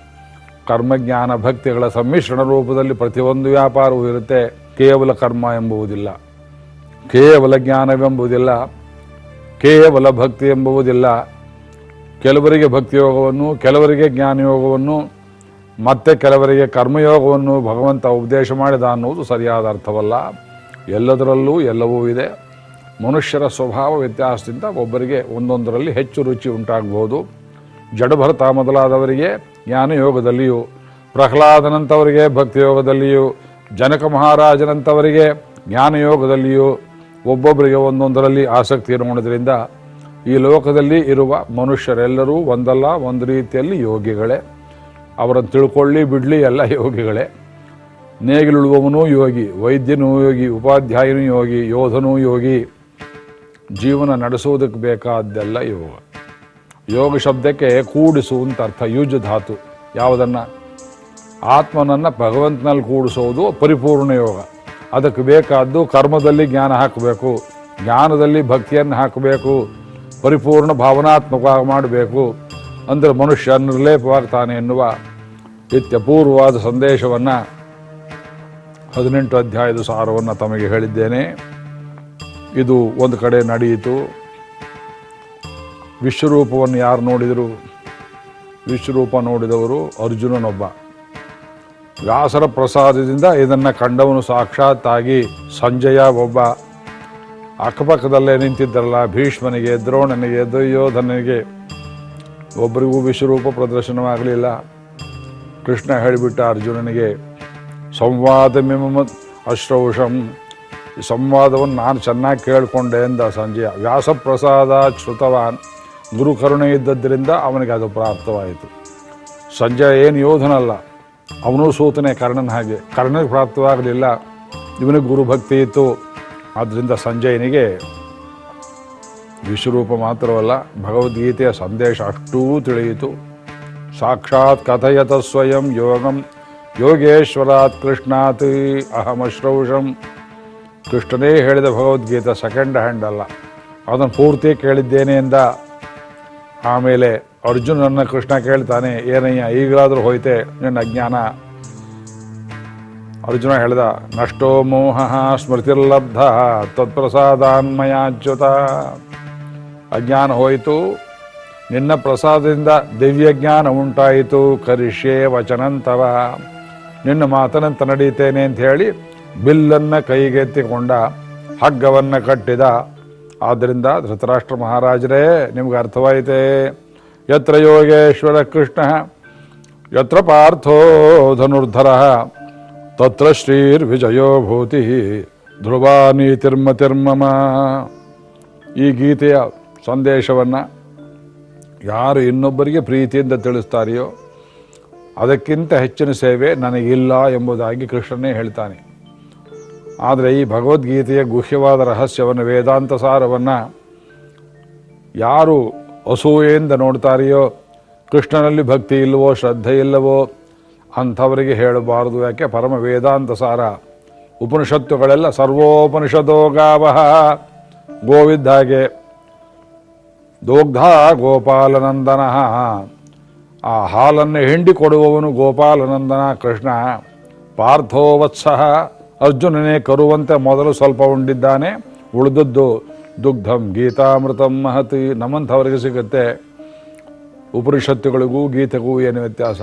ಕರ್ಮಜ್ಞಾನ ಭಕ್ತಿಗಳ ಸಮ್ಮಿಶ್ರಣ ರೂಪದಲ್ಲಿ ಪ್ರತಿಯೊಂದು ವ್ಯಾಪಾರವೂ ಇರುತ್ತೆ. ಕೇವಲ ಕರ್ಮ ಎಂಬುವುದಿಲ್ಲ. ಕೇವಲ ಜ್ಞಾನವೆಂಬುದಿಲ್ಲ ಕೇವಲ ಭಕ್ತಿ ಎಂಬುವುದಿಲ್ಲ. ಕೆಲವರಿಗೆ ಭಕ್ತಿಯೋಗವನ್ನು, ಕೆಲವರಿಗೆ ಜ್ಞಾನಯೋಗವನ್ನು ಮತ್ತೆ ಕೆಲವರಿಗೆ ಕರ್ಮಯೋಗವನ್ನು ಭಗವಂತ ಉಪದೇಶ ಮಾಡಿದ ಅನ್ನುವುದು ಸರಿಯಾದ ಅರ್ಥವಲ್ಲ. ಎಲ್ಲದರಲ್ಲೂ ಎಲ್ಲವೂ ಇದೆ. ಮನುಷ್ಯರ ಸ್ವಭಾವ ವ್ಯತ್ಯಾಸದಿಂದ ಒಬ್ಬರಿಗೆ ಒಂದೊಂದರಲ್ಲಿ ಹೆಚ್ಚು ರುಚಿ ಉಂಟಾಗಬಹುದು ಜಡಭರತ ಮೊದಲಾದವರಿಗೆ, ಜ್ಞಾನಯೋಗದಲ್ಲಿಯೂ, ಪ್ರಹ್ಲಾದನಂತವರಿಗೆ, ಭಕ್ತಿಯೋಗದಲ್ಲಿಯೂ, ಜನಕ ಮಹಾರಾಜನಂತವರಿಗೆ, ಜ್ಞಾನಯೋಗದಲ್ಲಿಯೂ ಒಬ್ಬೊಬ್ಬರಿಗೆ ಒಂದೊಂದರಲ್ಲಿ ಆಸಕ್ತಿ ಇರುವುದರಿಂದ ಈ ಲೋಕದಲ್ಲಿ ಇರುವ ಮನುಷ್ಯರೆಲ್ಲರೂ ಒಂದಲ್ಲ, ಒಂದು ರೀತಿಯಲ್ಲಿ ಯೋಗಿಗಳೇ. ಅವರನ್ನು ತಿಳ್ಕೊಳ್ಳಿ, ಬಿಡಲಿ, ಎಲ್ಲ ಯೋಗಿಗಳೇ. ನೇಗಿಲುಳುವವನೂ ಯೋಗಿ, ವೈದ್ಯನೂ ಯೋಗಿ, ಉಪಾಧ್ಯಾಯನೂ ಯೋಗಿ, ಯೋಧನೂ ಯೋಗಿ. ಜೀವನ ನಡೆಸುವುದಕ್ಕೆ ಬೇಕಾದ್ದೆಲ್ಲ ಯೋಗ. ಯೋಗ ಶಬ್ದಕ್ಕೆ ಕೂಡಿಸು ಅಂತ ಅರ್ಥ ಯುಜ್ ಧಾತು ಯಾವುದನ್ನು? ಆತ್ಮನನ್ನು ಭಗವಂತನಲ್ಲಿ ಕೂಡಿಸೋದು ಪರಿಪೂರ್ಣ ಯೋಗ. ಅದಕ್ಕೆ ಬೇಕಾದ್ದು ಕರ್ಮದಲ್ಲಿ ಜ್ಞಾನ ಹಾಕಬೇಕು, ಜ್ಞಾನದಲ್ಲಿ ಭಕ್ತಿಯನ್ನು ಹಾಕಬೇಕು, ಪರಿಪೂರ್ಣ ಭಾವನಾತ್ಮಕವಾಗಿ ಮಾಡಬೇಕು. ಅಂದರೆ ಮನುಷ್ಯ ನಿರ್ಲೇಪವಾಗ್ತಾನೆ ಎನ್ನುವ ನಿತ್ಯಪೂರ್ವವಾದ ಸಂದೇಶವನ್ನು ಹದಿನೆಂಟು ಅಧ್ಯಾಯದ ಸಾರವನ್ನು ತಮಗೆ ಹೇಳಿದ್ದೇನೆ. ಇದು ಒಂದು ಕಡೆ ನಡೆಯಿತು. ವಿಶ್ವರೂಪವನ್ನು ಯಾರು ನೋಡಿದರು? ವಿಶ್ವರೂಪ ನೋಡಿದವರು ಅರ್ಜುನನೊಬ್ಬ. ವ್ಯಾಸರ ಪ್ರಸಾದದಿಂದ ಇದನ್ನು ಕಂಡವನು ಸಾಕ್ಷಾತ್ತಾಗಿ ಸಂಜಯ ಒಬ್ಬ. ಅಕ್ಕಪಕ್ಕದಲ್ಲೇ ನಿಂತಿದ್ದರಲ್ಲ ಭೀಷ್ಮನಿಗೆ, ದ್ರೋಣನಿಗೆ ದುರ್ಯೋಧನಿಗೆ ಒಬ್ಬರಿಗೂ ವಿಶ್ವರೂಪ ಪ್ರದರ್ಶನವಾಗಲಿಲ್ಲ. ಕೃಷ್ಣ ಹೇಳಿಬಿಟ್ಟ ಅರ್ಜುನನಿಗೆ, ಸಂವಾದ ಮಿಮ ಅಶ್ರೌಷಂ, ಈ ಸಂವಾದವನ್ನು ನಾನು ಚೆನ್ನಾಗಿ ಕೇಳಿಕೊಂಡೆ ಎಂದ ಸಂಜಯ. ವ್ಯಾಸಪ್ರಸಾದ ಶ್ರುತವಾನ್ ಗುರು ಕರುಣೆ ಇದ್ದದ್ದರಿಂದ ಅವನಿಗೆ ಅದು ಪ್ರಾಪ್ತವಾಯಿತು. ಸಂಜಯ ಏನು ಯೋಧನಲ್ಲ, ಅವನೂ ಸೂತನೆ ಕರ್ಣನ ಹಾಗೆ. ಕರ್ಣನಿಗೆ ಪ್ರಾಪ್ತವಾಗಲಿಲ್ಲ. ಇವನಿಗೆ ಗುರುಭಕ್ತಿ ಇತ್ತು. ಆದ್ದರಿಂದ ಸಂಜಯನಿಗೆ ವಿಶ್ವರೂಪ ಮಾತ್ರವಲ್ಲ ಭಗವದ್ಗೀತೆಯ ಸಂದೇಶ ಅಷ್ಟೂ ತಿಳಿಯಿತು. ಸಾಕ್ಷಾತ್ ಕಥಯತ ಸ್ವಯಂ ಯೋಗಂ, ಯೋಗೇಶ್ವರಾತ್ ಕೃಷ್ಣಾತ್ ಅಹಮಶ್ರೌಷಂ. ಕೃಷ್ಣನೇ ಹೇಳಿದ ಭಗವದ್ಗೀತೆ ಸೆಕೆಂಡ್ ಹ್ಯಾಂಡ್ ಅಲ್ಲ. ಅದನ್ನು ಪೂರ್ತಿ ಕೇಳಿದ್ದೇನೆ ಎಂದ. ಆಮೇಲೆ ಅರ್ಜುನನ್ನ ಕೃಷ್ಣ ಕೇಳ್ತಾನೆ, ಏನಯ್ಯ, ಈಗಲಾದರೂ ಹೋಯ್ತೆ ನಿನ್ನ ಅಜ್ಞಾನ ಅರ್ಜುನ ಹೇಳ್ದ, ನಷ್ಟೋ ಮೋಹ ಸ್ಮೃತಿರ್ಲಬ್ಧ, ತತ್ಪ್ರಸಾದಾನ್ಮಯಾಚ್ಯುತ. ಅಜ್ಞಾನ ಹೋಯಿತು. ನಿನ್ನ ಪ್ರಸಾದದಿಂದ ದಿವ್ಯ ಜ್ಞಾನ ಉಂಟಾಯಿತು. ಕರಿಷ್ಯೆ ವಚನಂತವ ನಿನ್ನ ಮಾತನಂತ ನಡೀತೇನೆ ಅಂತ ಹೇಳಿ ಬಿಲ್ಲನ್ನ ಕೈಗೆತ್ತಿಕೊಂಡ, ಹಗ್ಗವನ್ನ ಕಟ್ಟಿದ. ಆದ್ದರಿಂದ ಧೃತರಾಷ್ಟ್ರ ಮಹಾರಾಜರೇ, ನಿಮ್ಗೆ ಅರ್ಥವಾಯಿತೆ. ಯತ್ರ ಯೋಗೇಶ್ವರ ಕೃಷ್ಣ, ಯತ್ರ ಪಾರ್ಥೋ ಧನುರ್ಧರ, ತತ್ರ ಶ್ರೀರ್ವಿಜಯೋ ಭೂತಿ ಧ್ರುವ ನೀತಿರ್ಮತಿರ್ಮಮ ಈ ಗೀತೆಯ ಸಂದೇಶವನ್ನು ಯಾರು ಇನ್ನೊಬ್ಬರಿಗೆ ಪ್ರೀತಿಯಿಂದ ತಿಳಿಸ್ತಾರೆಯೋ ಅದಕ್ಕಿಂತ ಹೆಚ್ಚಿನ ಸೇವೆ ನನಗಿಲ್ಲ ಎಂಬುದಾಗಿ ಕೃಷ್ಣನೇ ಹೇಳ್ತಾನೆ. ಆದರೆ ಈ ಭಗವದ್ಗೀತೆಯ ಗುಹ್ಯವಾದ ರಹಸ್ಯವನ್ನು ವೇದಾಂತ ಸಾರವನ್ನು ಯಾರು ಅಸೂಯೆಯಿಂದ ನೋಡ್ತಾರೆಯೋ, ಕೃಷ್ಣನಲ್ಲಿ ಭಕ್ತಿ ಇಲ್ಲವೋ, ಶ್ರದ್ಧೆ ಇಲ್ಲವೋ, ಅಂಥವರಿಗೆ ಹೇಳಬಾರದು. ಯಾಕೆ? ಪರಮ ವೇದಾಂತ ಸಾರ ಉಪನಿಷತ್ತುಗಳೆಲ್ಲ ಸರ್ವೋಪನಿಷದೋ ಗಾವಹ ಗೋವಿದ್ದ ಹಾಗೆ ದೋಗ್ಧ ಗೋಪಾಲನಂದನ. ಆ ಹಾಲನ್ನು ಹಿಂಡಿ ಕೊಡುವವನು ಗೋಪಾಲನಂದನ ಕೃಷ್ಣ. ಪಾರ್ಥೋ ವತ್ಸಃ ಅರ್ಜುನನೇ ಕರುವಂತೆ ಮೊದಲು ಸ್ವಲ್ಪ ಉಂಡಿದ್ದಾನೆ. ಉಳಿದದ್ದು ದುಗ್ಧಂ ಗೀತಾಮೃತಂ ಮಹತಿ ನಮ್ಮಂಥವರಿಗೆ ಸಿಗುತ್ತೆ. ಉಪನಿಷತ್ತುಗಳಿಗೂ ಗೀತೆಗೂ ಏನು ವ್ಯತ್ಯಾಸ?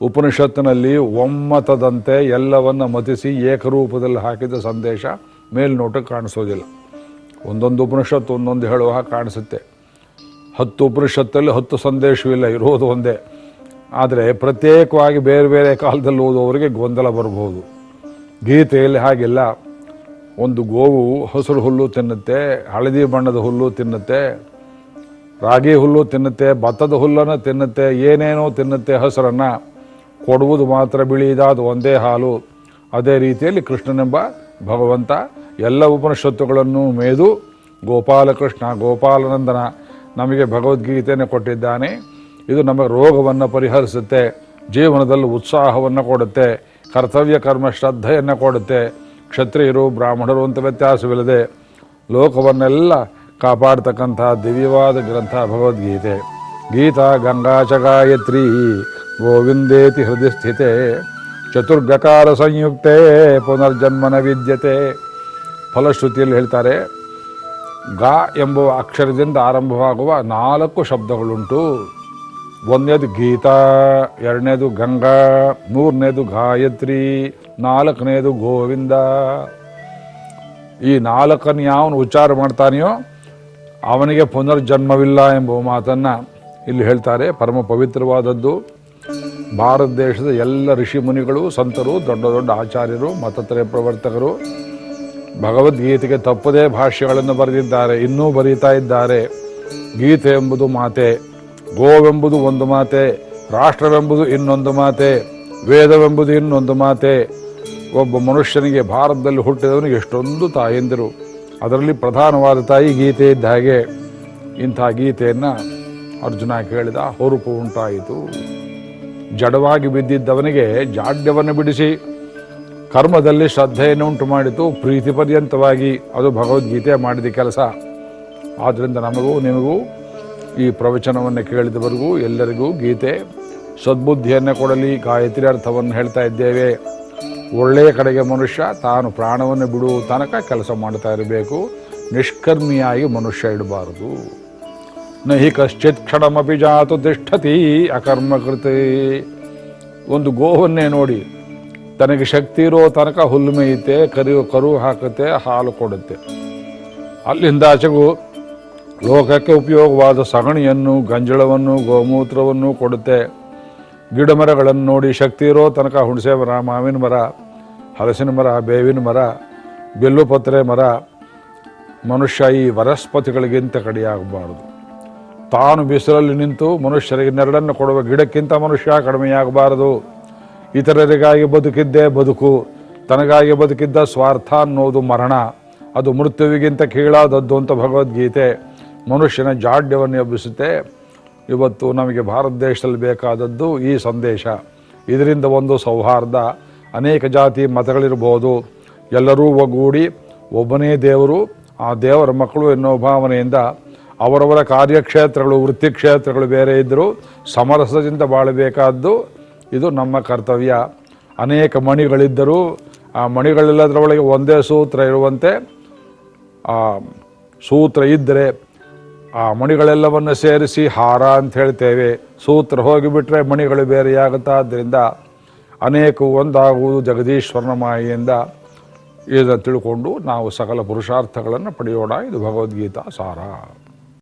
ಉಪನಿಷತ್ತಿನಲ್ಲಿ ಒಮ್ಮತದಂತೆ ಎಲ್ಲವನ್ನು ಮತಿಸಿ ಏಕರೂಪದಲ್ಲಿ ಹಾಕಿದ ಸಂದೇಶ ಮೇಲ್ನೋಟಕ್ಕೆ ಕಾಣಿಸೋದಿಲ್ಲ. ಒಂದೊಂದು ಉಪನಿಷತ್ತು ಒಂದೊಂದು ಹೇಳುವ ಕಾಣಿಸುತ್ತೆ. ಹತ್ತು ಉಪನಿಷತ್ತಲ್ಲಿ ಹತ್ತು ಸಂದೇಶವಿಲ್ಲ, ಇರೋದು ಒಂದೇ. ಆದರೆ ಪ್ರತ್ಯೇಕವಾಗಿ ಬೇರೆ ಬೇರೆ ಕಾಲದಲ್ಲಿ ಓದುವವರಿಗೆ ಗೊಂದಲ ಬರಬಹುದು ಗೀತೆಯಲ್ಲಿ ಹಾಗಿಲ್ಲ. ಒಂದು ಗೋವು ಹಸಿರು ಹುಲ್ಲು ತಿನ್ನುತ್ತೆ, ಹಳದಿ ಬಣ್ಣದ ಹುಲ್ಲು ತಿನ್ನುತ್ತೆ, ರಾಗಿ ಹುಲ್ಲು ತಿನ್ನುತ್ತೆ, ಭತ್ತದ ಹುಲ್ಲನ್ನು ತಿನ್ನುತ್ತೆ, ಏನೇನೋ ತಿನ್ನುತ್ತೆ ಹಸರನ್ನು, ಕೊಡುವುದು ಮಾತ್ರ ಬಿಳಿದಾದ ಒಂದೇ ಹಾಲು. ಅದೇ ರೀತಿಯಲ್ಲಿ ಕೃಷ್ಣನೆಂಬ ಭಗವಂತ ಎಲ್ಲ ಉಪನಿಷತ್ತುಗಳನ್ನು ಮೇದು ಗೋಪಾಲಕೃಷ್ಣ, ಗೋಪಾಲನಂದನ ನಮಗೆ ಭಗವದ್ಗೀತೆಯನ್ನು ಕೊಟ್ಟಿದ್ದಾನೆ. ಇದು ನಮಗೆ ರೋಗವನ್ನು ಪರಿಹರಿಸುತ್ತೆ, ಜೀವನದಲ್ಲಿ ಉತ್ಸಾಹವನ್ನು ಕೊಡುತ್ತೆ, ಕರ್ತವ್ಯ ಕರ್ಮ ಶ್ರದ್ಧೆಯನ್ನು ಕೊಡುತ್ತೆ. ಕ್ಷತ್ರಿಯರು, ಬ್ರಾಹ್ಮಣರು ಅಂತ ವ್ಯತ್ಯಾಸವಿಲ್ಲದೆ ಲೋಕವನ್ನೆಲ್ಲ ಕಾಪಾಡ್ತಕ್ಕಂಥ ದಿವ್ಯವಾದ ಗ್ರಂಥ ಭಗವದ್ಗೀತೆ. ಗೀತಾ ಗಂಗಾ ಚ ಗಾಯತ್ರಿ ಗೋವಿಂದೇತಿ ಹೃದಯ ಸ್ಥಿತೆ. ಚತುರ್ಗಕಾರ ಸಂಯುಕ್ತೆ ಪುನರ್ಜನ್ಮನ ವಿದ್ಯತೆ. ಫಲಶ್ರುತಿಯಲ್ಲಿ ಹೇಳ್ತಾರೆ ಗಾ ಎಂಬುವ ಅಕ್ಷರದಿಂದ ಆರಂಭವಾಗುವ ನಾಲ್ಕು ಶಬ್ದಗಳುಂಟು. ಒಂದನೇದು ಗೀತಾ, ಎರಡನೇದು ಗಂಗಾ, ಮೂರನೇದು ಗಾಯತ್ರಿ, ನಾಲ್ಕನೇದು ಗೋವಿಂದ. ಈ ನಾಲ್ಕನ್ನು ಯಾವನು ಉಚ್ಚಾರ ಮಾಡ್ತಾನೆಯೋ ಅವನಿಗೆ ಪುನರ್ಜನ್ಮವಿಲ್ಲ ಎಂಬ ಮಾತನ್ನು ಇಲ್ಲಿ ಹೇಳ್ತಾರೆ. ಪರಮ ಪವಿತ್ರವಾದದ್ದು. ಭಾರತ ದೇಶದ ಎಲ್ಲ ಋಷಿ ಮುನಿಗಳು, ಸಂತರು, ದೊಡ್ಡ ದೊಡ್ಡ ಆಚಾರ್ಯರು ಮತತ್ರಯ ಪ್ರವರ್ತಕರು ಭಗವದ್ಗೀತೆಗೆ ತಪ್ಪದೇ ಭಾಷ್ಯಗಳನ್ನು ಬರೆದಿದ್ದಾರೆ, ಇನ್ನೂ ಬರೀತಾ ಇದ್ದಾರೆ. ಗೀತೆ ಎಂಬುದು ಮಾತೆ, ಗೋವೆಂಬುದು ಒಂದು ಮಾತೆ, ರಾಷ್ಟ್ರವೆಂಬುದು ಇನ್ನೊಂದು ಮಾತೆ, ವೇದವೆಂಬುದು ಇನ್ನೊಂದು ಮಾತೆ. ಒಬ್ಬ ಮನುಷ್ಯನಿಗೆ ಭಾರತದಲ್ಲಿ ಹುಟ್ಟಿದವನಿಗೆ ಎಷ್ಟೊಂದು ತಾಯಂದಿರು. ಅದರಲ್ಲಿ ಪ್ರಧಾನವಾದ ತಾಯಿ ಗೀತೆ ಇದ್ದ ಹಾಗೆ. ಇಂಥ ಗೀತೆಯನ್ನು ಅರ್ಜುನ ಕೇಳಿದ, ಹೊರಪು ಉಂಟಾಯಿತು. ಜಡವಾಗಿ ಬಿದ್ದಿದ್ದವನಿಗೆ ಜಾಡ್ಯವನ್ನು ಬಿಡಿಸಿ ಕರ್ಮದಲ್ಲಿ ಶ್ರದ್ಧೆಯನ್ನು ಉಂಟು ಮಾಡಿತು ಪ್ರೀತಿ ಪರ್ಯಂತವಾಗಿ ಅದು ಭಗವದ್ಗೀತೆ ಮಾಡಿದ ಕೆಲಸ. ಆದ್ದರಿಂದ ನಮಗೂ, ನಿಮಗೂ ಈ ಪ್ರವಚನವನ್ನು ಕೇಳಿದವರೆಗೂ ಎಲ್ಲರಿಗೂ ಗೀತೆ ಸದ್ಬುದ್ಧಿಯನ್ನು ಕೊಡಲಿ, ಗಾಯತ್ರಿ ಅರ್ಥವನ್ನು ಹೇಳ್ತಾ ಇದ್ದೇವೆ. ಒಳ್ಳೆಯ ಕಡೆಗೆ ಮನುಷ್ಯ, ತಾನು ಪ್ರಾಣವನ್ನು ಬಿಡುವ ತನಕ ಕೆಲಸ ಮಾಡ್ತಾ ಇರಬೇಕು. ನಿಷ್ಕರ್ಮಿಯಾಗಿ ಮನುಷ್ಯ ಇಡಬಾರದು. ನ ಕಶ್ಚಿತ್ ಕ್ಷಣಮಪಿ ಜಾತು ತಿಷ್ಠತಿ ಅಕರ್ಮಕೃತಿ ಒಂದು ಗೋವನ್ನೇ ನೋಡಿ ತನಗೆ ಶಕ್ತಿ ಇರೋ ತನಕ ಹುಲ್ಲು ಮೇಯುತ್ತೆ ಕರಿ ಕರು ಹಾಕುತ್ತೆ, ಹಾಲು ಕೊಡುತ್ತೆ. ಅಲ್ಲಿಂದ ಆಚೆಗೂ ಲೋಕಕ್ಕೆ ಉಪಯೋಗವಾದ ಸಗಣಿಯನ್ನು, ಗಂಜಳವನ್ನು, ಗೋಮೂತ್ರವನ್ನು ಕೊಡುತ್ತೆ. ಗಿಡ ಮರಗಳನ್ನು ನೋಡಿ ಶಕ್ತಿ ಇರೋ ತನಕ ಹುಣಸೆ ಮರ, ಮಾವಿನ ಮರ, ಹಲಸಿನ ಮರ, ಬೇವಿನ ಮರ ಬೆಲ್ಲುಪತ್ರೆ ಮರ, ಮನುಷ್ಯ ಈ ವನಸ್ಪತಿಗಳಿಗಿಂತ ಕಡಿಯಾಗಬಾರದು. ತಾನು ಬಿಸಿಲಲ್ಲಿ ನಿಂತು ಮನುಷ್ಯರಿಗೆ ನೆರಳನ್ನು ಕೊಡುವ ಗಿಡಕ್ಕಿಂತ ಮನುಷ್ಯ ಕಡಿಮೆಯಾಗಬಾರದು. ಇತರರಿಗಾಗಿ ಬದುಕಿದ್ದೇ ಬದುಕು, ತನಗಾಗಿ ಬದುಕಿದ್ದ ಸ್ವಾರ್ಥ ಅನ್ನೋದು ಮರಣ, ಅದು ಮೃತ್ಯುವಿಗಿಂತ ಕೀಳಾದದ್ದು ಅಂತ ಭಗವದ್ಗೀತೆ ಮನುಷ್ಯನ ಜಾಡ್ಯವನ್ನು ಎಬ್ಬಿಸುತ್ತೆ. ಇವತ್ತು ನಮಗೆ ಭಾರತ ದೇಶದಲ್ಲಿ ಬೇಕಾದದ್ದು ಈ ಸಂದೇಶ. ಇದರಿಂದ ಒಂದು ಸೌಹಾರ್ದ, ಅನೇಕ ಜಾತಿ ಮತಗಳಿರ್ಬೋದು ಎಲ್ಲರೂ ಒಗ್ಗೂಡಿ ಒಬ್ಬನೇ ದೇವರು, ಆ ದೇವರ ಮಕ್ಕಳು ಎನ್ನುವ ಭಾವನೆಯಿಂದ ಅವರವರ ಕಾರ್ಯಕ್ಷೇತ್ರಗಳು ವೃತ್ತಿ ಕ್ಷೇತ್ರಗಳು ಬೇರೆ ಇದ್ದರೂ ಸಮರಸದಿಂದ ಬಾಳಬೇಕಾದ್ದು ಇದು ನಮ್ಮ ಕರ್ತವ್ಯ. ಅನೇಕ ಮಣಿಗಳಿದ್ದರೂ ಆ ಮಣಿಗಳೆಲ್ಲದರೊಳಗೆ ಒಂದೇ ಸೂತ್ರ ಇರುವಂತೆ, ಆ ಸೂತ್ರ ಇದ್ದರೆ ಆ ಮಣಿಗಳೆಲ್ಲವನ್ನು ಸೇರಿಸಿ ಹಾರ ಅಂತ ಹೇಳ್ತೇವೆ. ಸೂತ್ರ ಹೋಗಿಬಿಟ್ರೆ ಮಣಿಗಳು ಬೇರೆಯಾಗುತ್ತಾದ್ದರಿಂದ ಅನೇಕ ಒಂದಾಗುವುದು ಜಗದೀಶ್ವರನ ಮಾಯೆಯಿಂದ. ಇದನ್ನು ತಿಳ್ಕೊಂಡು ನಾವು ಸಕಲ ಪುರುಷಾರ್ಥಗಳನ್ನು ಪಡೆಯೋಣ. ಇದು ಭಗವದ್ಗೀತಾ ಸಾರ.